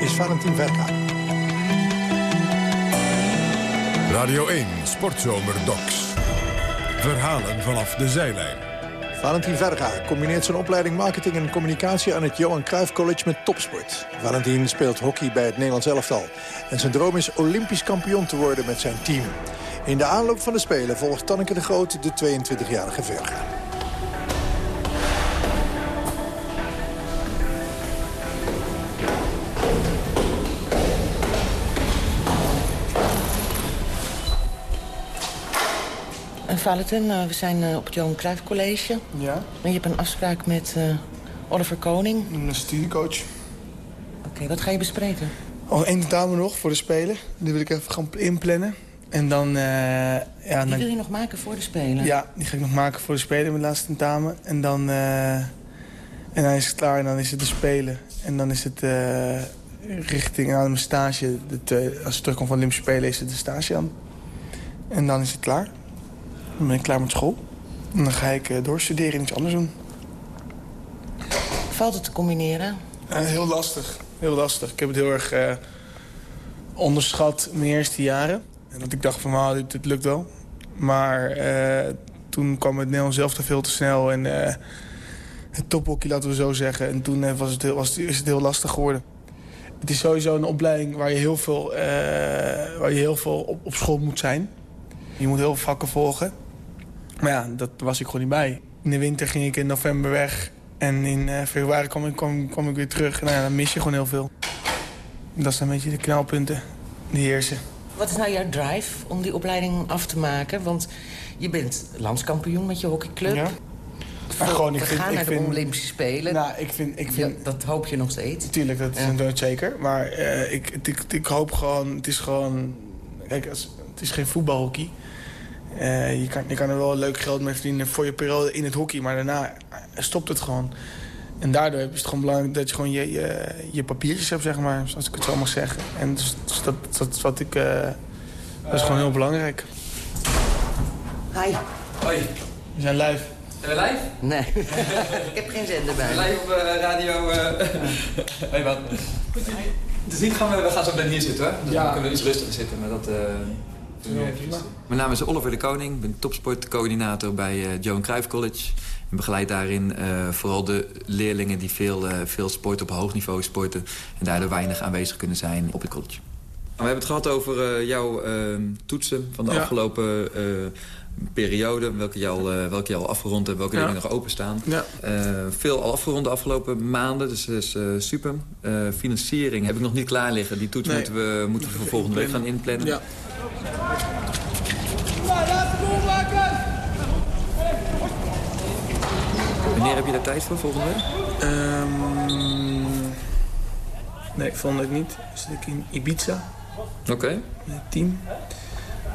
is Valentin Verka. Radio 1 Sportzomer Docs. Verhalen vanaf de zijlijn. Valentin Verga combineert zijn opleiding marketing en communicatie aan het Johan Cruijff College met topsport. Valentin speelt hockey bij het Nederlands elftal. En zijn droom is olympisch kampioen te worden met zijn team. In de aanloop van de Spelen volgt Tanneke de Groot de 22-jarige Verga. Valentin, uh, we zijn uh, op het Johan Cruijff College. Ja. En je hebt een afspraak met uh, Oliver Koning. Een studiecoach. Oké, okay, wat ga je bespreken? Oh, één tentamen nog voor de Spelen. Die wil ik even gaan inplannen. En dan... Uh, ja, die wil je nog maken voor de Spelen? Ja, die ga ik nog maken voor de Spelen, mijn laatste tentamen. En dan, uh, en dan is het klaar en dan is het de Spelen. En dan is het uh, richting aan mijn stage. De, als ik terugkom van de Olympische Spelen is het de stage aan. En dan is het klaar. Dan ben ik klaar met school. En dan ga ik doorstuderen en iets anders doen. Valt het te combineren? heel lastig. Heel lastig. Ik heb het heel erg onderschat mijn eerste jaren. En dat ik dacht van, nou, dit, dit lukt wel. Maar uh, toen kwam het Nederlands zelf te veel te snel. En uh, het tophockey, laten we zo zeggen. En toen uh, was het heel, was, is het heel lastig geworden. Het is sowieso een opleiding waar je heel veel, waar je heel veel op, op school moet zijn. Je moet heel veel vakken volgen. Maar ja, dat was ik gewoon niet bij. In de winter ging ik in november weg. En in februari kwam ik, kwam, kwam ik weer terug. En nou ja, dan mis je gewoon heel veel. Dat zijn een beetje de knelpunten die heersen. Wat is nou jouw drive om die opleiding af te maken? Want je bent landskampioen met je hockeyclub. Ja. Gewoon, ik we vind, gaan naar de Olympische Spelen. Nou, ik vind, ik vind, dat hoop je nog steeds. Tuurlijk, dat is ja. zeker. Maar uh, ik, ik, ik, hoop gewoon... Het is gewoon... Kijk, als, het is geen voetbalhockey. Uh, je, kan, je kan er wel leuk geld mee verdienen voor je periode in het hockey. Maar daarna stopt het gewoon. En daardoor is het gewoon belangrijk dat je gewoon je, je, je papiertjes hebt, zeg maar. Als ik het zo mag zeggen. En dus, dus dat, dat, is wat ik... Uh, dat is gewoon heel belangrijk. Hi. Hoi. We zijn live. Zijn we live? Nee. <laughs> ik heb geen zender bij. Live op uh, radio... Uh... Hoi, wat? Dus niet gaan we, we gaan zo meteen hier zitten, hè? Dus ja. dan kunnen we iets rustiger zitten, maar dat... Mijn naam is Oliver de Koning. Ik ben topsportcoördinator bij uh, Johan Cruijff College. En begeleid daarin uh, vooral de leerlingen die veel, uh, veel sporten op hoog niveau sporten... en daardoor weinig aanwezig kunnen zijn op het college. We hebben het gehad over uh, jouw ehm, toetsen van de ja. afgelopen periode. Welke je al, welke je al afgerond hebt, welke ja. dingen nog openstaan. Ja. veel al afgerond de afgelopen maanden, dus dat is super. financiering heb ik nog niet klaar liggen. Die toets nee. moeten we, moeten we voor volgende week gaan inplannen. Wanneer heb je daar tijd voor, volgende week? Um, nee, volgende week niet. Zit ik in Ibiza. Oké. Okay. Met team.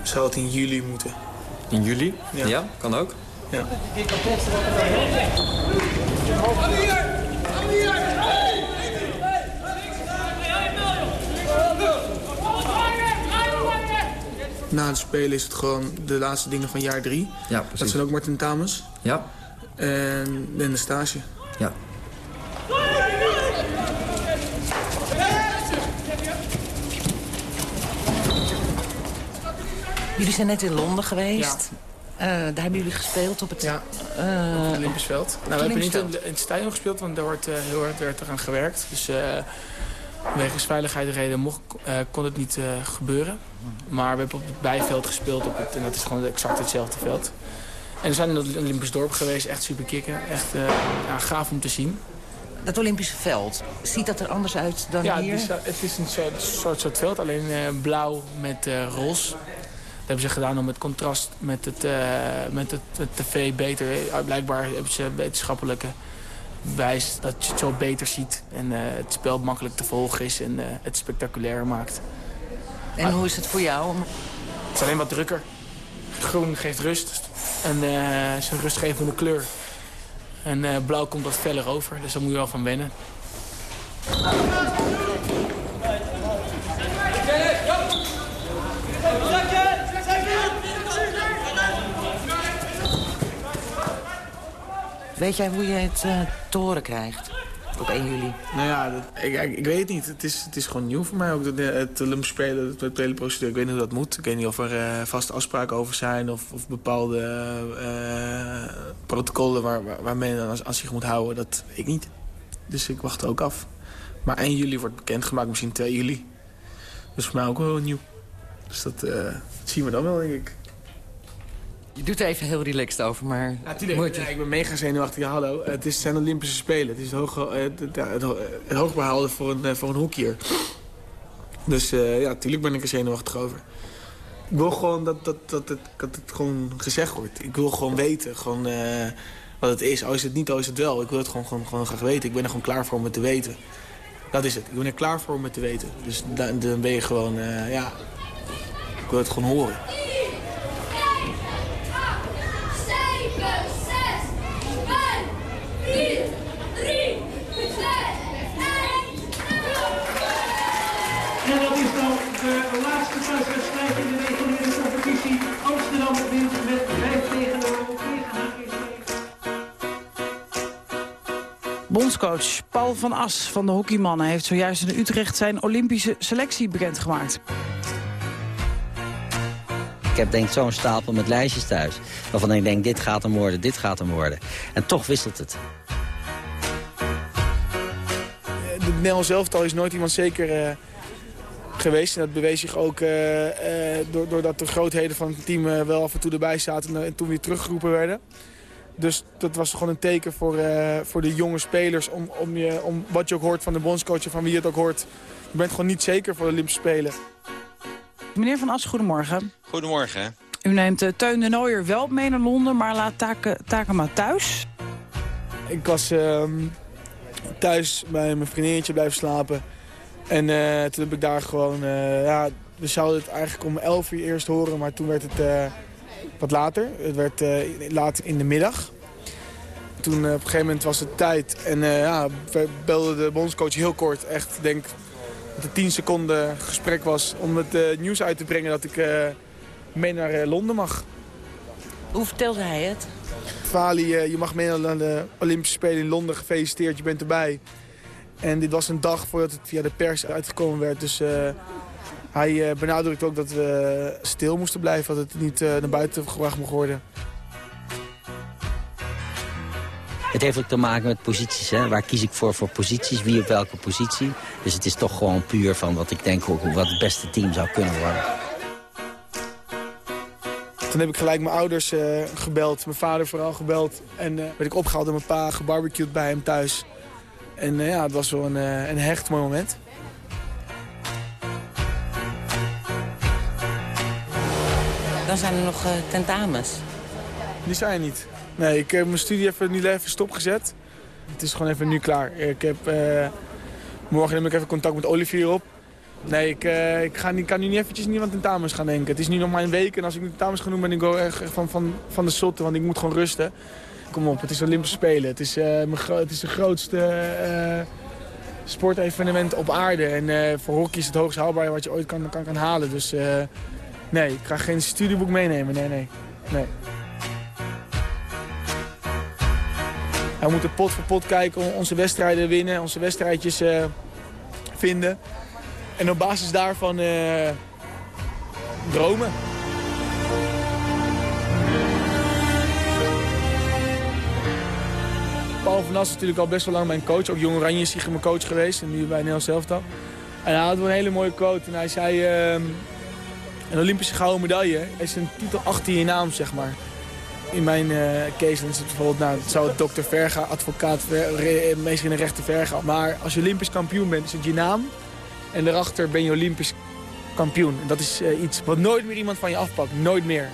Zou het in juli moeten. In juli? Ja, ja kan ook. Ja. Na het spelen is het gewoon de laatste dingen van jaar drie. Ja, precies. Dat zijn ook Martin Tames. Ja. En, en de stage. Ja. Jullie zijn net in Londen geweest. Ja. Uh, daar hebben jullie gespeeld op het, ja, uh, op het Olympisch veld. Nou, we hebben niet in, in het stadion gespeeld, want daar wordt uh, heel hard werd eraan gewerkt. Dus wegens veiligheidsreden mocht, kon het niet gebeuren. Maar we hebben op het bijveld gespeeld op het, en dat is gewoon exact hetzelfde veld. En we zijn in het Olympisch dorp geweest, echt super kicken. Echt uh, ja, gaaf om te zien. Dat Olympische veld, ziet dat er anders uit dan ja, hier? Ja, het is een soort, soort, soort veld, alleen uh, blauw met uh, roze. Dat hebben ze gedaan om het contrast met het, met het, het, tv beter... blijkbaar hebben ze wetenschappelijke wijs dat je het zo beter ziet. En het spel makkelijk te volgen is en het spectaculair maakt. En hoe is het voor jou? Het is alleen wat drukker. Groen geeft rust en uh, is een rustgevende kleur. En blauw komt wat feller over, dus daar moet je wel van wennen. Weet jij hoe je het uh, toren krijgt? op 1 juli? Nou ja, ik, ik, weet het niet. Het is, het is gewoon nieuw voor mij. Ook het, het Olympisch Spelen, het hele procedure. Ik weet niet hoe dat moet. Ik weet niet of er uh, vaste afspraken over zijn... of, of bepaalde protocollen waar, waar, waar men dan aan zich moet houden. Dat weet ik niet. Dus ik wacht ook af. Maar 1 juli wordt bekendgemaakt, misschien 2 juli. Dus voor mij ook wel nieuw. Dus dat, dat zien we dan wel, denk ik. Je doet er even heel relaxed over, maar... Ja. Ja, ik ben mega zenuwachtig. Ja, hallo. Het is, zijn Olympische Spelen. Het is het, hoog, het, het, het hoogbehaalde voor een, voor een hockeyer. Dus uh, ja, tuurlijk ben ik er zenuwachtig over. Ik wil gewoon dat, dat, dat, het, dat het gewoon gezegd wordt. Ik wil gewoon weten gewoon, uh, wat het is. Al is het niet, al is het wel. Ik wil het gewoon, gewoon, gewoon graag weten. Ik ben er gewoon klaar voor om het te weten. Dat is het. Ik ben er klaar voor om het te weten. Dus dan, dan ben je gewoon, uh, ja... Ik wil het gewoon horen. Bondscoach Paul van As van de hockeymannen heeft zojuist in Utrecht zijn Olympische selectie bekendgemaakt. Ik heb denk zo'n stapel met lijstjes thuis. Waarvan ik denk, dit gaat hem worden, dit gaat hem worden. En toch wisselt het. De Nederlands zelftal is nooit iemand zeker uh, geweest. En dat bewees zich ook uh, uh, doordat de grootheden van het team wel af en toe erbij zaten... en toen weer teruggeroepen werden. Dus dat was gewoon een teken voor, voor de jonge spelers... Om, om, je, om wat je ook hoort van de bondscoach van wie je het ook hoort. Je bent gewoon niet zeker voor de Olympische Spelen. Meneer Van As, goedemorgen. Goedemorgen. U neemt uh, Teun de Nooier wel mee naar Londen, maar laat Take, Takema thuis. Ik was uh, thuis bij mijn vriendinnetje blijven slapen. En uh, toen heb ik daar gewoon... Uh, ja, we zouden het eigenlijk om 11 uur eerst horen, maar toen werd het wat later. Het werd later in de middag. Toen op een gegeven moment was het tijd. En ja, belde de bondscoach heel kort. Echt, denk dat het 10 seconden gesprek was om het uh, nieuws uit te brengen dat ik uh, mee naar uh, Londen mag. Hoe vertelde hij het? Fali, je mag mee naar de Olympische Spelen in Londen. Gefeliciteerd, je bent erbij. En dit was een dag voordat het via de pers uitgekomen werd. Dus hij benadrukte ook dat we stil moesten blijven. Dat het niet naar buiten gebracht mocht worden. Het heeft ook te maken met posities. Hè? Waar kies ik voor voor posities? Wie op welke positie? Dus het is toch gewoon puur van wat ik denk ook wat het beste team zou kunnen worden. Toen heb ik gelijk mijn ouders uh, gebeld, mijn vader vooral gebeld. En uh, werd ik opgehaald door mijn pa, gebarbecued bij hem thuis. En uh, ja, het was wel een, een hecht mooi moment. Dan zijn er nog tentamens. Die zijn er niet. Nee, ik heb mijn studie even, nu even stopgezet. Het is gewoon even nu klaar. Ik heb, uh, morgen neem ik even contact met Olivier op. Nee, ik, ik, ga, ik kan nu niet eventjes niet aan tentamens gaan denken. Het is nu nog maar een week en als ik tentamens ga doen ben ik echt van, van, van de zotte, want ik moet gewoon rusten. Kom op, het is Olympische Spelen. Het is, uh, het is de grootste sportevenement op aarde. En voor hockey is het hoogst haalbaar wat je ooit kan, kan, kan halen. Dus nee, ik ga geen studieboek meenemen. Nee, nee. nee. We moeten pot voor pot kijken, onze wedstrijden winnen, onze wedstrijdjes uh, vinden. En op basis daarvan uh, dromen. Paul van As is natuurlijk al best wel lang mijn coach. Ook Jong Oranje is hier mijn coach geweest en nu bij Nederland zelf. En hij had een hele mooie quote. En hij zei, uh, een Olympische gouden medaille is een titel achter je naam, zeg maar. In mijn uh, case is het bijvoorbeeld, nou, zou het dokter Verga, advocaat, ver, meester in de rechten Verga. Maar als je Olympisch kampioen bent, is het je naam. En daarachter ben je Olympisch kampioen. En dat is uh, iets wat nooit meer iemand van je afpakt. Nooit meer.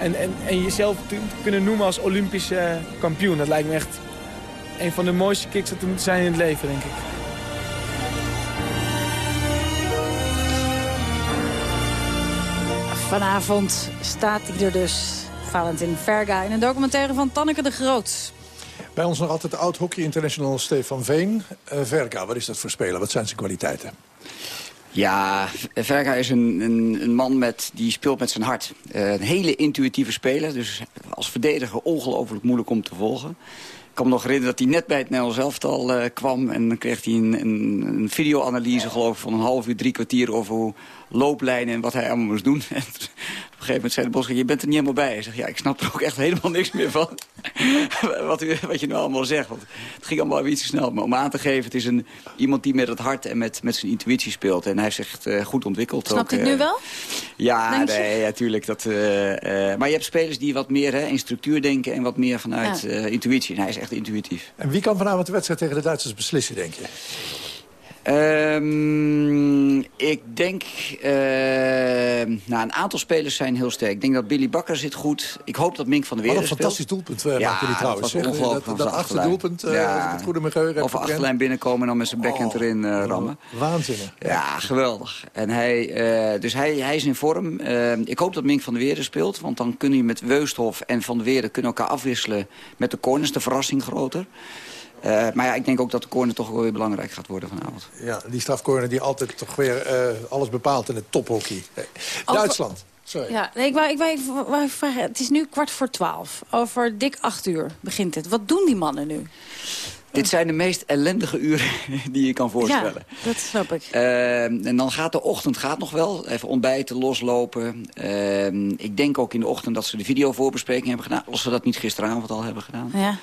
En, en, en jezelf kunnen noemen als Olympisch uh, kampioen, dat lijkt me echt een van de mooiste kicks dat er moet zijn in het leven, denk ik. Vanavond staat hij er dus Valentin Verga in een documentaire van Tanneke de Groot. Bij ons nog altijd oud-hockey international Stefan Veen. Uh, Verga, wat is dat voor speler? Wat zijn zijn kwaliteiten? Ja, Verga is een, een, een, man met, die speelt met zijn hart. Uh, een hele intuïtieve speler, dus als verdediger ongelooflijk moeilijk om te volgen. Ik kan me nog herinneren dat hij net bij het Nederlands elftal uh, kwam... en dan kreeg hij een, een, een videoanalyse geloof ik, van een half uur, drie kwartier... over hoe looplijnen en wat hij allemaal moest doen. <laughs> En op een gegeven moment zei de bosger, je bent er niet helemaal bij. Hij zegt, ja, ik snap er ook echt helemaal niks meer van. <laughs> wat, u, wat je nu allemaal zegt. Want het ging allemaal iets te snel. Maar om aan te geven, het is een, iemand die met het hart en met, met zijn intuïtie speelt. En hij heeft zich uh, goed ontwikkeld. Snapt u het nu uh, wel? Ja, nee, ja, tuurlijk. Dat, uh, maar je hebt spelers die wat meer hè, in structuur denken en wat meer vanuit ja. intuïtie. En hij is echt intuïtief. En wie kan vanavond de wedstrijd tegen de Duitsers beslissen, denk je? Um, ik denk... Uh, nou, een aantal spelers zijn heel sterk. Ik denk dat Billy Bakker zit goed. Ik hoop dat Mink van der Weer Wat een fantastisch doelpunt uh, ja, trouwens. Dat, was dat, dat, dat achtste doelpunt, uh, ja. het goede geheugen Of achterlijn binnenkomen en dan met zijn backhand oh, erin uh, rammen. Waanzinnig. Ja, ja geweldig. En hij, dus hij, hij is in vorm. ik hoop dat Mink van der Weer speelt. Want dan kun je met Weusthof en Van der Weer kunnen elkaar afwisselen met de corners. De verrassing groter. Uh, maar ja, ik denk ook dat de corner toch wel weer belangrijk gaat worden vanavond. Ja, die strafcorner die altijd toch weer uh, alles bepaalt in het tophockey. Nee. Duitsland. Sorry. Ja, nee, ik wou, ik wou, ik wou vragen, het is nu kwart voor twaalf. Over dik acht uur begint het. Wat doen die mannen nu? Dit zijn de meest ellendige uren <laughs> die je kan voorstellen. Ja, dat snap ik. Uh, en dan gaat de ochtend gaat nog wel. Even ontbijten, loslopen. Uh, ik denk ook in de ochtend dat ze de videovoorbespreking hebben gedaan. Als ze dat niet gisteravond al hebben gedaan. Ja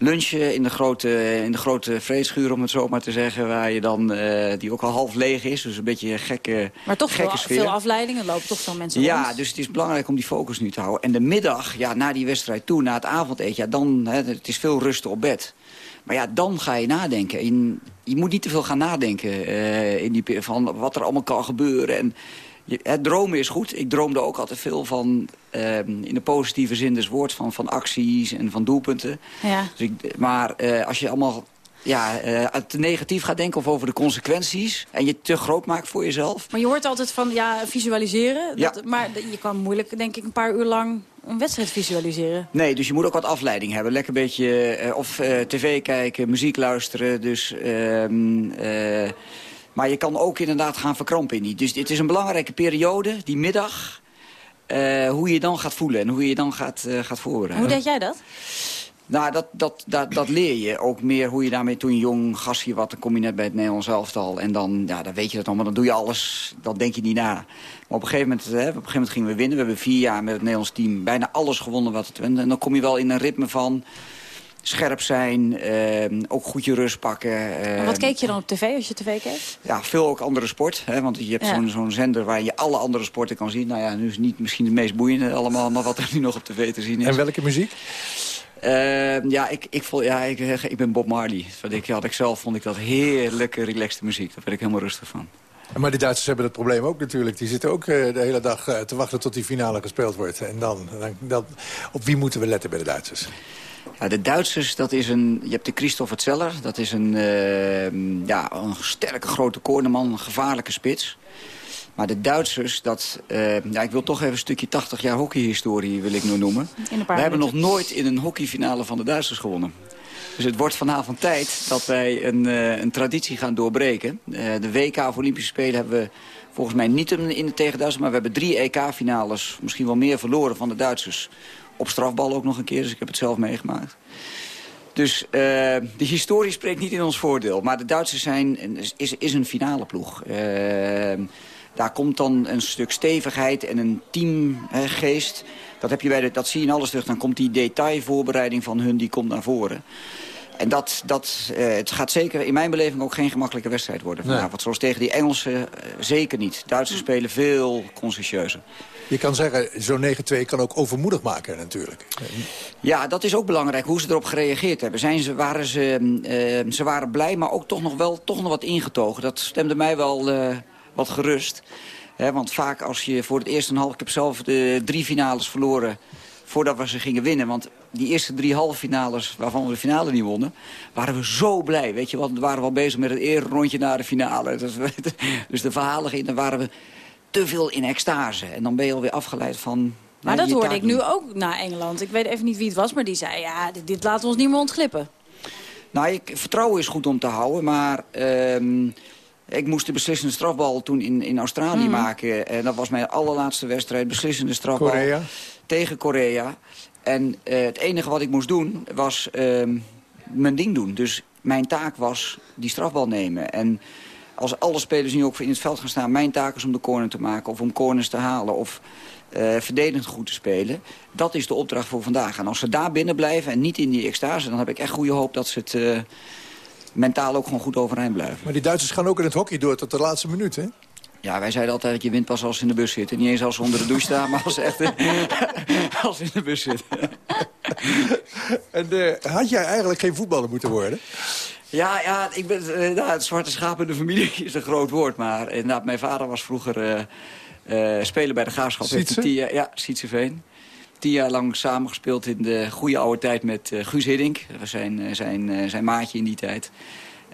lunchen in de grote, in de grote vreedschuur, om het zo maar te zeggen. Waar je dan, uh, die ook al half leeg is. Dus een beetje gekke Maar toch gekke veel, sfeer. veel afleidingen, lopen toch veel mensen Ja, rond. dus het is belangrijk om die focus nu te houden. En de middag, ja, na die wedstrijd toe, na het avondeten... Ja, dan, hè, het is veel rusten op bed. Maar ja, dan ga je nadenken. Je, je moet niet te veel gaan nadenken uh, in die, van wat er allemaal kan gebeuren. En het dromen is goed. Ik droomde ook altijd veel van, uh, in de positieve zin des woord, van, van acties en van doelpunten. Ja. Dus ik, maar uh, als je allemaal ja, uh, te negatief gaat denken of over de consequenties... en je te groot maakt voor jezelf... Maar je hoort altijd van, ja, visualiseren. Ja. Dat, maar je kan moeilijk, denk ik, een paar uur lang een wedstrijd visualiseren. Nee, dus je moet ook wat afleiding hebben. Lekker een beetje uh, of tv kijken, muziek luisteren. Dus... Uh, maar je kan ook inderdaad gaan verkrampen in die. Dus het is een belangrijke periode, die middag... hoe je je dan gaat voelen en hoe je je dan gaat, gaat voorbereiden. Hoe deed jij dat? Nou, dat, dat, dat, dat leer je ook meer hoe je daarmee toen jong gastje wat... dan kom je net bij het Nederlands elftal en dan, ja, dan weet je dat allemaal. Dan doe je alles, dan denk je niet na. Maar op een gegeven moment, hè, op een gegeven moment gingen we winnen. We hebben vier jaar met het Nederlands team bijna alles gewonnen wat het... En dan kom je wel in een ritme van scherp zijn, eh, ook goed je rust pakken. Eh, en wat keek je dan op tv als je tv keek? Ja, veel ook andere sport. Hè, want je hebt Ja. zo'n zo'n zender waar je alle andere sporten kan zien. Nou ja, nu is het niet misschien het meest boeiende allemaal... maar wat er nu nog op tv te zien is. En welke muziek? Eh, ja, ik, ik, voel, ja ik, ik ben Bob Marley. Wat ik, had ik zelf vond ik dat heerlijke, relaxte muziek. Daar werd ik helemaal rustig van. Maar de Duitsers hebben het probleem ook natuurlijk. Die zitten ook eh, de hele dag eh, te wachten tot die finale gespeeld wordt. En dan, dan, dan, op wie moeten we letten bij de Duitsers? Ja, de Duitsers, dat is een... Je hebt de Christopher Zeller. Dat is een, eh, ja, een sterke grote koorneman, een gevaarlijke spits. Maar de Duitsers, dat, eh, ja, ik wil toch even een stukje 80 jaar hockeyhistorie wil ik nu noemen. We hebben nog nooit in een hockeyfinale van de Duitsers gewonnen. Dus het wordt vanavond tijd dat wij een, eh, een traditie gaan doorbreken. Eh, de WK of Olympische Spelen hebben we volgens mij niet in de tegen maar we hebben drie EK-finales, misschien wel meer verloren van de Duitsers. Op strafbal ook nog een keer, dus ik heb het zelf meegemaakt. Dus eh, de historie spreekt niet in ons voordeel. Maar de Duitsers zijn, is, is een finale ploeg. Daar komt dan een stuk stevigheid en een teamgeest. Dat, heb je bij de, dat zie je in alles terug. Dan komt die detailvoorbereiding van hun die komt naar voren. En dat, dat, eh, het gaat zeker in mijn beleving ook geen gemakkelijke wedstrijd worden Nee. vanavond. Zoals tegen die Engelsen eh, zeker niet. Duitsers spelen veel conscientieuzer. Je kan zeggen, zo'n 9-2 kan ook overmoedig maken natuurlijk. Ja, dat is ook belangrijk, hoe ze erop gereageerd hebben. Zijn ze, waren ze, eh, ze waren blij, maar ook toch nog wel toch nog wat ingetogen. Dat stemde mij wel wat gerust. Want vaak als je voor het eerst een half... Ik heb zelf de drie finales verloren voordat we ze gingen winnen. Want die eerste drie halve finales, waarvan we de finale niet wonnen... waren we zo blij, weet je wel. We waren we al bezig met het rondje naar de finale. Dus, <laughs> dus de verhalen gingen, dan waren we te veel in extase. En dan ben je alweer afgeleid van... Maar nou, dat hoorde ik nu ook na Engeland. Ik weet even niet wie het was, maar die zei... ja, dit, dit laten we ons niet meer ontglippen. Nou, ik, vertrouwen is goed om te houden, maar... ehm, ik moest de beslissende strafbal toen in, in Australië Mhm. maken. En dat was mijn allerlaatste wedstrijd, beslissende strafbal. Korea? Tegen Korea. En eh, het enige wat ik moest doen, was ehm, mijn ding doen. Dus mijn taak was die strafbal nemen. En als alle spelers nu ook in het veld gaan staan... mijn taak is om de corner te maken of om corners te halen... of eh, verdedigend goed te spelen. Dat is de opdracht voor vandaag. En als ze daar binnen blijven en niet in die extase... dan heb ik echt goede hoop dat ze het eh, mentaal ook gewoon goed overeind blijven. Maar die Duitsers gaan ook in het hockey door tot de laatste minuut, hè? Ja, wij zeiden altijd dat je wint pas als ze in de bus zitten. Niet eens als ze onder de douche staan, <laughs> maar als ze echt <laughs> als ze in de bus zitten. <laughs> En eh, had jij eigenlijk geen voetballer moeten worden? Ja, ja ik ben, uh, nou, het zwarte schaap in de familie is een groot woord. Maar inderdaad, mijn vader was vroeger uh, speler bij de Graafschap. Sietse? Ja, Sietseveen. Tien jaar lang samengespeeld in de goede oude tijd met Guus Hiddink. Dat was zijn, zijn, zijn maatje in die tijd.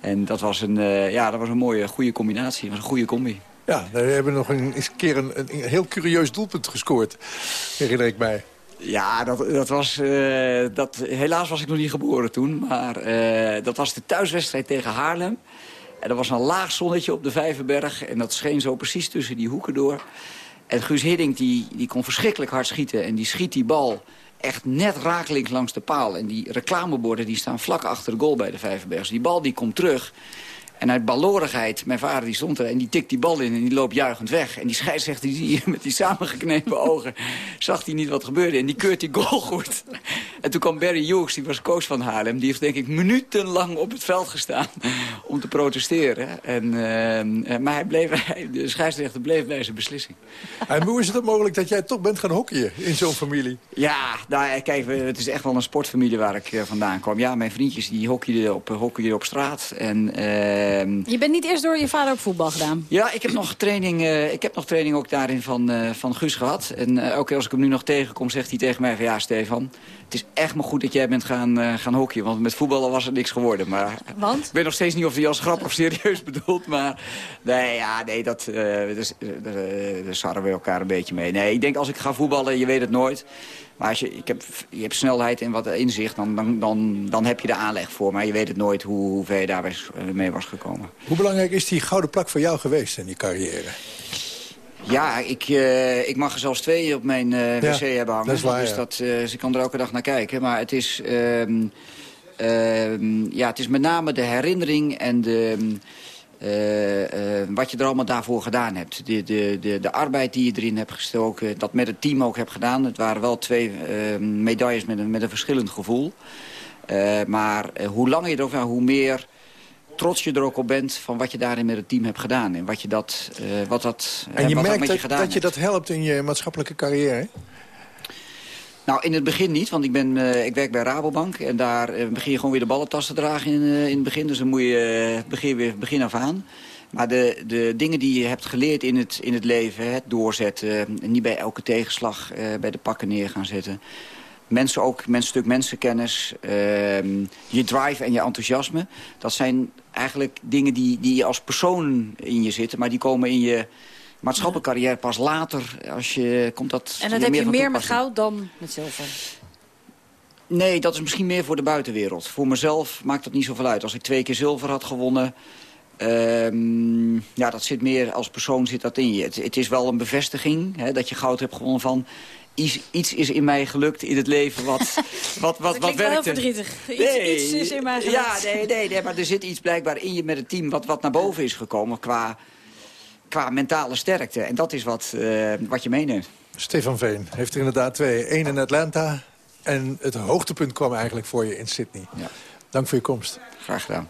En dat was een, ja, dat was een mooie, goede combinatie. Dat was een goede combi. Ja, we hebben nog een, een keer een, heel curieus doelpunt gescoord, herinner ik mij. Ja, dat, dat was... Uh, dat, helaas was ik nog niet geboren toen. Maar uh, dat was de thuiswedstrijd tegen Haarlem. En er was een laag zonnetje op de Vijverberg. En dat scheen zo precies tussen die hoeken door. En Guus Hiddink die, die kon verschrikkelijk hard schieten. En die schiet die bal echt net rakelings langs de paal. En die reclameborden die staan vlak achter de goal bij de Vijverbergs. Die bal die komt terug. En uit balorigheid, mijn vader die stond er en die tikt die bal in en die loopt juichend weg. En die scheidsrechter die, <laughs> met die samengeknepen ogen zag hij niet wat gebeurde. En die keurt die goal goed. En toen kwam Barry Hughes, die was coach van Haarlem. Die heeft denk ik minutenlang op het veld gestaan <laughs> om te protesteren. En, uh, maar hij bleef, <laughs> de scheidsrechter bleef bij zijn beslissing. En hoe is het mogelijk dat jij toch bent gaan hockeyen in zo'n familie? Ja, nou, kijk, het is echt wel een sportfamilie waar ik eh, vandaan kwam. Ja, mijn vriendjes die hockeyden op, hockeyden op straat. En... Uh, Ehm, je bent niet eerst door je vader op voetbal gedaan? Ja, ik heb nog training, uh, ik heb nog training ook daarin van, uh, van Guus gehad. En uh, keer als ik hem nu nog tegenkom, zegt hij tegen mij van... ja, Stefan, het is echt maar goed dat jij bent gaan, gaan hockeyen. Want met voetballen was er niks geworden. Maar, want? Ik weet nog steeds niet of hij als grap of serieus <laughs> bedoelt. Maar nee, ja, nee dat, dus, daar sarren we elkaar een beetje mee. Nee, ik denk als ik ga voetballen, je weet het nooit... Maar als je, ik heb, je hebt snelheid en wat inzicht, dan, dan, dan, dan heb je de aanleg voor. Maar je weet het nooit hoe, hoe ver je daar mee was gekomen. Hoe belangrijk is die gouden plak voor jou geweest in die carrière? Ja, ik, uh, ik mag er zelfs twee op mijn uh, wc ja, hebben hangen. Dat is waar, dus ja. dat, uh, dus ik kan er elke dag naar kijken. Maar het is, um, ja, het is met name de herinnering en de... Uh, wat je er allemaal daarvoor gedaan hebt. De, de, de, de arbeid die je erin hebt gestoken. Dat met het team ook hebt gedaan. Het waren wel twee medailles met een, met een verschillend gevoel. maar hoe langer je erover hoe meer trots je er ook op bent... van wat je daarin met het team hebt gedaan. En wat, je dat, wat dat, en je wat merkt dat, dat, je, gedaan dat je dat helpt in je maatschappelijke carrière? Nou, in het begin niet, want ik, ben, uh, ik werk bij Rabobank. En daar uh, begin je gewoon weer de ballentas te dragen in, uh, in het begin. Dus dan moet je begin weer begin af aan. Maar de, de dingen die je hebt geleerd in het, in het leven, het doorzetten... niet bij elke tegenslag bij de pakken neer gaan zetten... Mensen ook, een stuk mensenkennis, ehm, je drive en je enthousiasme. Dat zijn eigenlijk dingen die, die als persoon in je zitten... maar die komen in je maatschappelijke carrière pas later. Als je, komt dat en dat heb je meer met goud dan met zilver? Nee, dat is misschien meer voor de buitenwereld. Voor mezelf maakt dat niet zoveel uit. Als ik twee keer zilver had gewonnen... Um, ja, dat zit meer als persoon zit dat in je. Het, het is wel een bevestiging hè, dat je goud hebt gewonnen van... Iets, iets is in mij gelukt in het leven wat, <laughs> wat, wat, dat wat werkte. heel verdrietig. Iets, nee, iets is in mij gelukt. Ja, nee, nee, nee, maar er zit iets blijkbaar in je met het team... wat, wat naar boven is gekomen qua qua mentale sterkte. En dat is wat, uh, wat je meeneemt. Stefan Veen heeft er inderdaad twee. Eén in Atlanta en het hoogtepunt kwam eigenlijk voor je in Sydney. Ja. Dank voor je komst. Graag gedaan.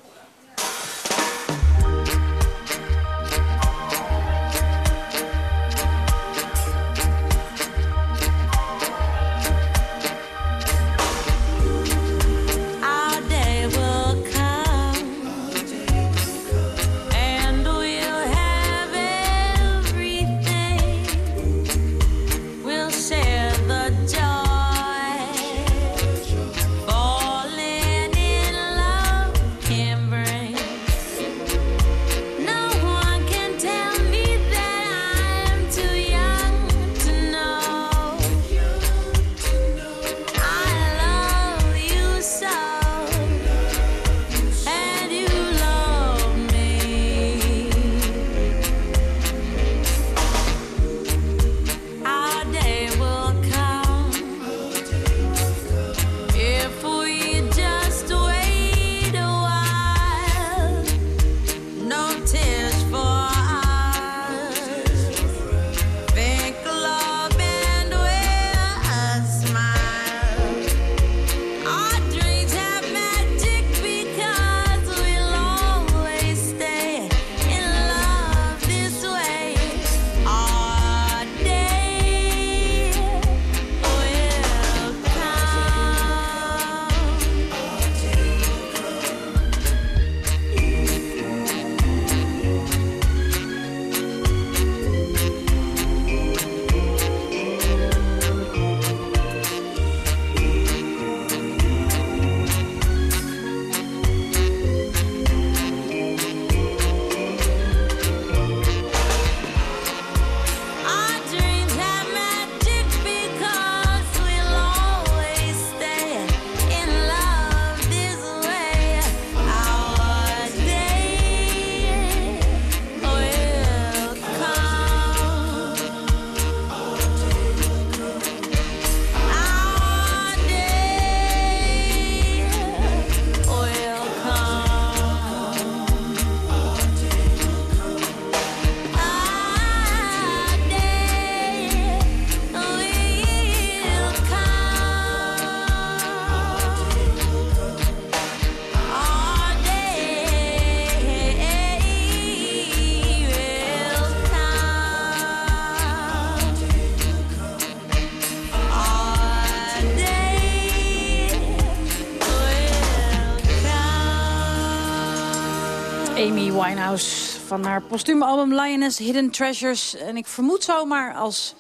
Van haar postume album Lioness Hidden Treasures. En ik vermoed zomaar als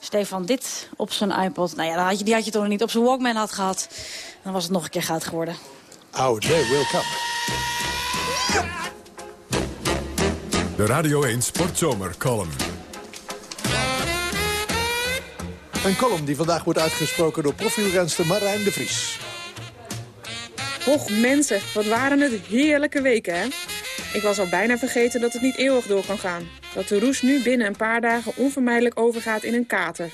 Stefan dit op zijn iPod... Nou ja, dan had je, die had je toch nog niet op zijn Walkman had gehad. Dan was het nog een keer goud geworden. Oh, day will come. De Radio 1 Sportzomer column. Een column die vandaag wordt uitgesproken door profielrenster Marijn de Vries. Och mensen, wat waren het heerlijke weken, hè? Ik was al bijna vergeten dat het niet eeuwig door kan gaan. Dat de roes nu binnen een paar dagen onvermijdelijk overgaat in een kater.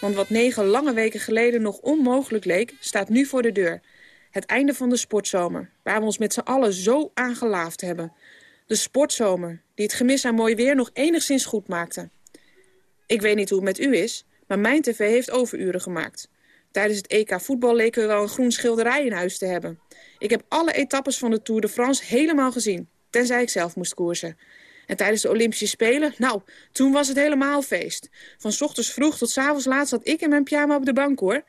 Want wat negen lange weken geleden nog onmogelijk leek, staat nu voor de deur. Het einde van de sportzomer, waar we ons met z'n allen zo aan gelaafd hebben. De sportzomer, die het gemis aan mooi weer nog enigszins goed maakte. Ik weet niet hoe het met u is, maar mijn tv heeft overuren gemaakt. Tijdens het EK voetbal leken we wel een groen schilderij in huis te hebben. Ik heb alle etappes van de Tour de France helemaal gezien. Tenzij ik zelf moest koersen. En tijdens de Olympische Spelen, nou, toen was het helemaal feest. Van ochtends vroeg tot avonds laat zat ik in mijn pyjama op de bank, hoor.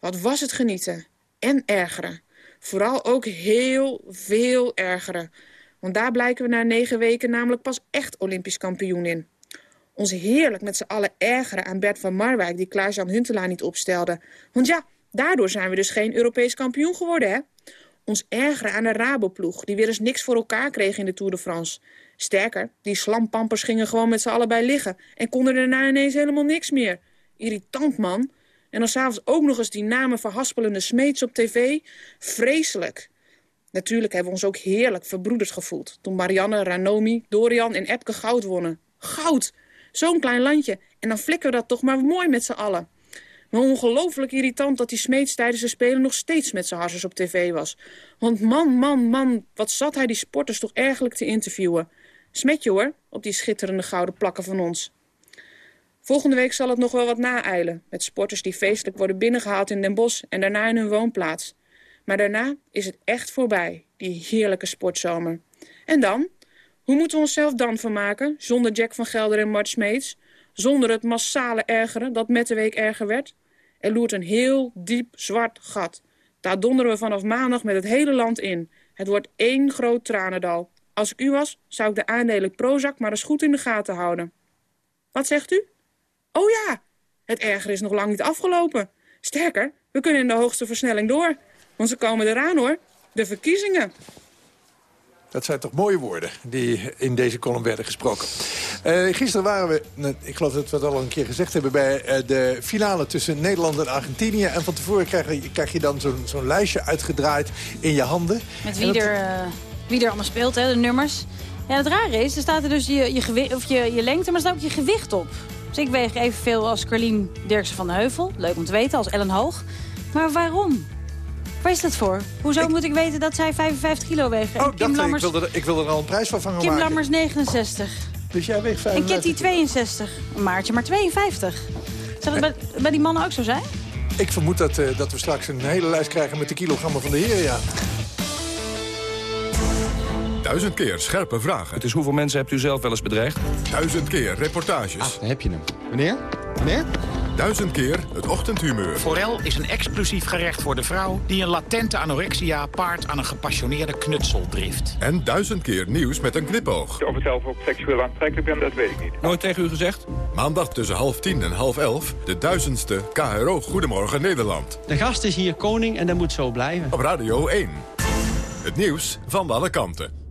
Wat was het genieten. En ergeren. Vooral ook heel veel ergeren. Want daar blijken we na negen weken namelijk pas echt Olympisch kampioen in. Ons heerlijk met z'n allen ergeren aan Bert van Marwijk... die Klaas-Jan Huntelaar niet opstelde. Want ja, daardoor zijn we dus geen Europees kampioen geworden, hè? Ons ergeren aan de Raboploeg, die weer eens niks voor elkaar kreeg in de Tour de France. Sterker, die slampampers gingen gewoon met z'n allebei liggen... en konden daarna ineens helemaal niks meer. Irritant, man. En dan s'avonds ook nog eens die namen verhaspelende smeets op tv. Vreselijk. Natuurlijk hebben we ons ook heerlijk verbroederd gevoeld... toen Marianne, Ranomi, Dorian en Epke goud wonnen. Goud! Zo'n klein landje. En dan flikken we dat toch maar mooi met z'n allen. Maar ongelooflijk irritant dat die Smeets tijdens de Spelen nog steeds met zijn harsers op tv was. Want man, man, man, wat zat hij die sporters toch ergelijk te interviewen. Smetje hoor, op die schitterende gouden plakken van ons. Volgende week zal het nog wel wat naeilen. Met sporters die feestelijk worden binnengehaald in Den Bosch en daarna in hun woonplaats. Maar daarna is het echt voorbij, die heerlijke sportzomer. En dan? Hoe moeten we onszelf dan vermaken, zonder Jack van Gelder en Mart Smeets? Zonder het massale ergeren dat met de week erger werd? Er loert een heel diep zwart gat. Daar donderen we vanaf maandag met het hele land in. Het wordt één groot tranendal. Als ik u was, zou ik de aandelen Prozac maar eens goed in de gaten houden. Wat zegt u? Oh ja, het erger is nog lang niet afgelopen. Sterker, we kunnen in de hoogste versnelling door. Want ze komen eraan hoor, de verkiezingen. Dat zijn toch mooie woorden die in deze column werden gesproken. Uh, gisteren waren we, ik geloof dat we het al een keer gezegd hebben... bij uh, de finale tussen Nederland en Argentinië. En van tevoren krijg je, krijg je dan zo'n lijstje uitgedraaid in je handen. Met wie, er, uh, wie er allemaal speelt, hè, de nummers. Ja, het rare is, er staat er dus je, je, of je, je lengte, maar er staat ook je gewicht op. Dus ik weeg evenveel als Carlien Dirksen van de Heuvel. Leuk om te weten, als Ellen Hoog. Maar waarom? Waar is dat voor? Hoezo moet ik weten dat zij 55 kilo wegen? Oh, Kim Lammers... ik, wilde, ik wilde er al een prijs van vangen Kim maken. Kim Lammers 69. Dus jij weegt 55? En Kitty 62. Een Maartje maar 52. Zou dat bij, bij, die mannen ook zo zijn? Ik vermoed dat, uh, dat we straks een hele lijst krijgen met de kilogrammen van de heren, ja. Duizend keer scherpe vragen. Dus hoeveel mensen hebt u zelf wel eens bedreigd? Duizend keer reportages. Ah, daar heb je hem. Meneer? Meneer? Duizend keer het ochtendhumeur. Forel is een explosief gerecht voor de vrouw... die een latente anorexia paart aan een gepassioneerde knutseldrift. En duizend keer nieuws met een knipoog. Of ik zelf ook seksueel aantrekkelijk ben, dat weet ik niet. Nooit tegen u gezegd? Maandag tussen half tien en half elf... de duizendste KRO Goedemorgen Nederland. De gast is hier koning en dat moet zo blijven. Op Radio 1. Het nieuws van alle kanten.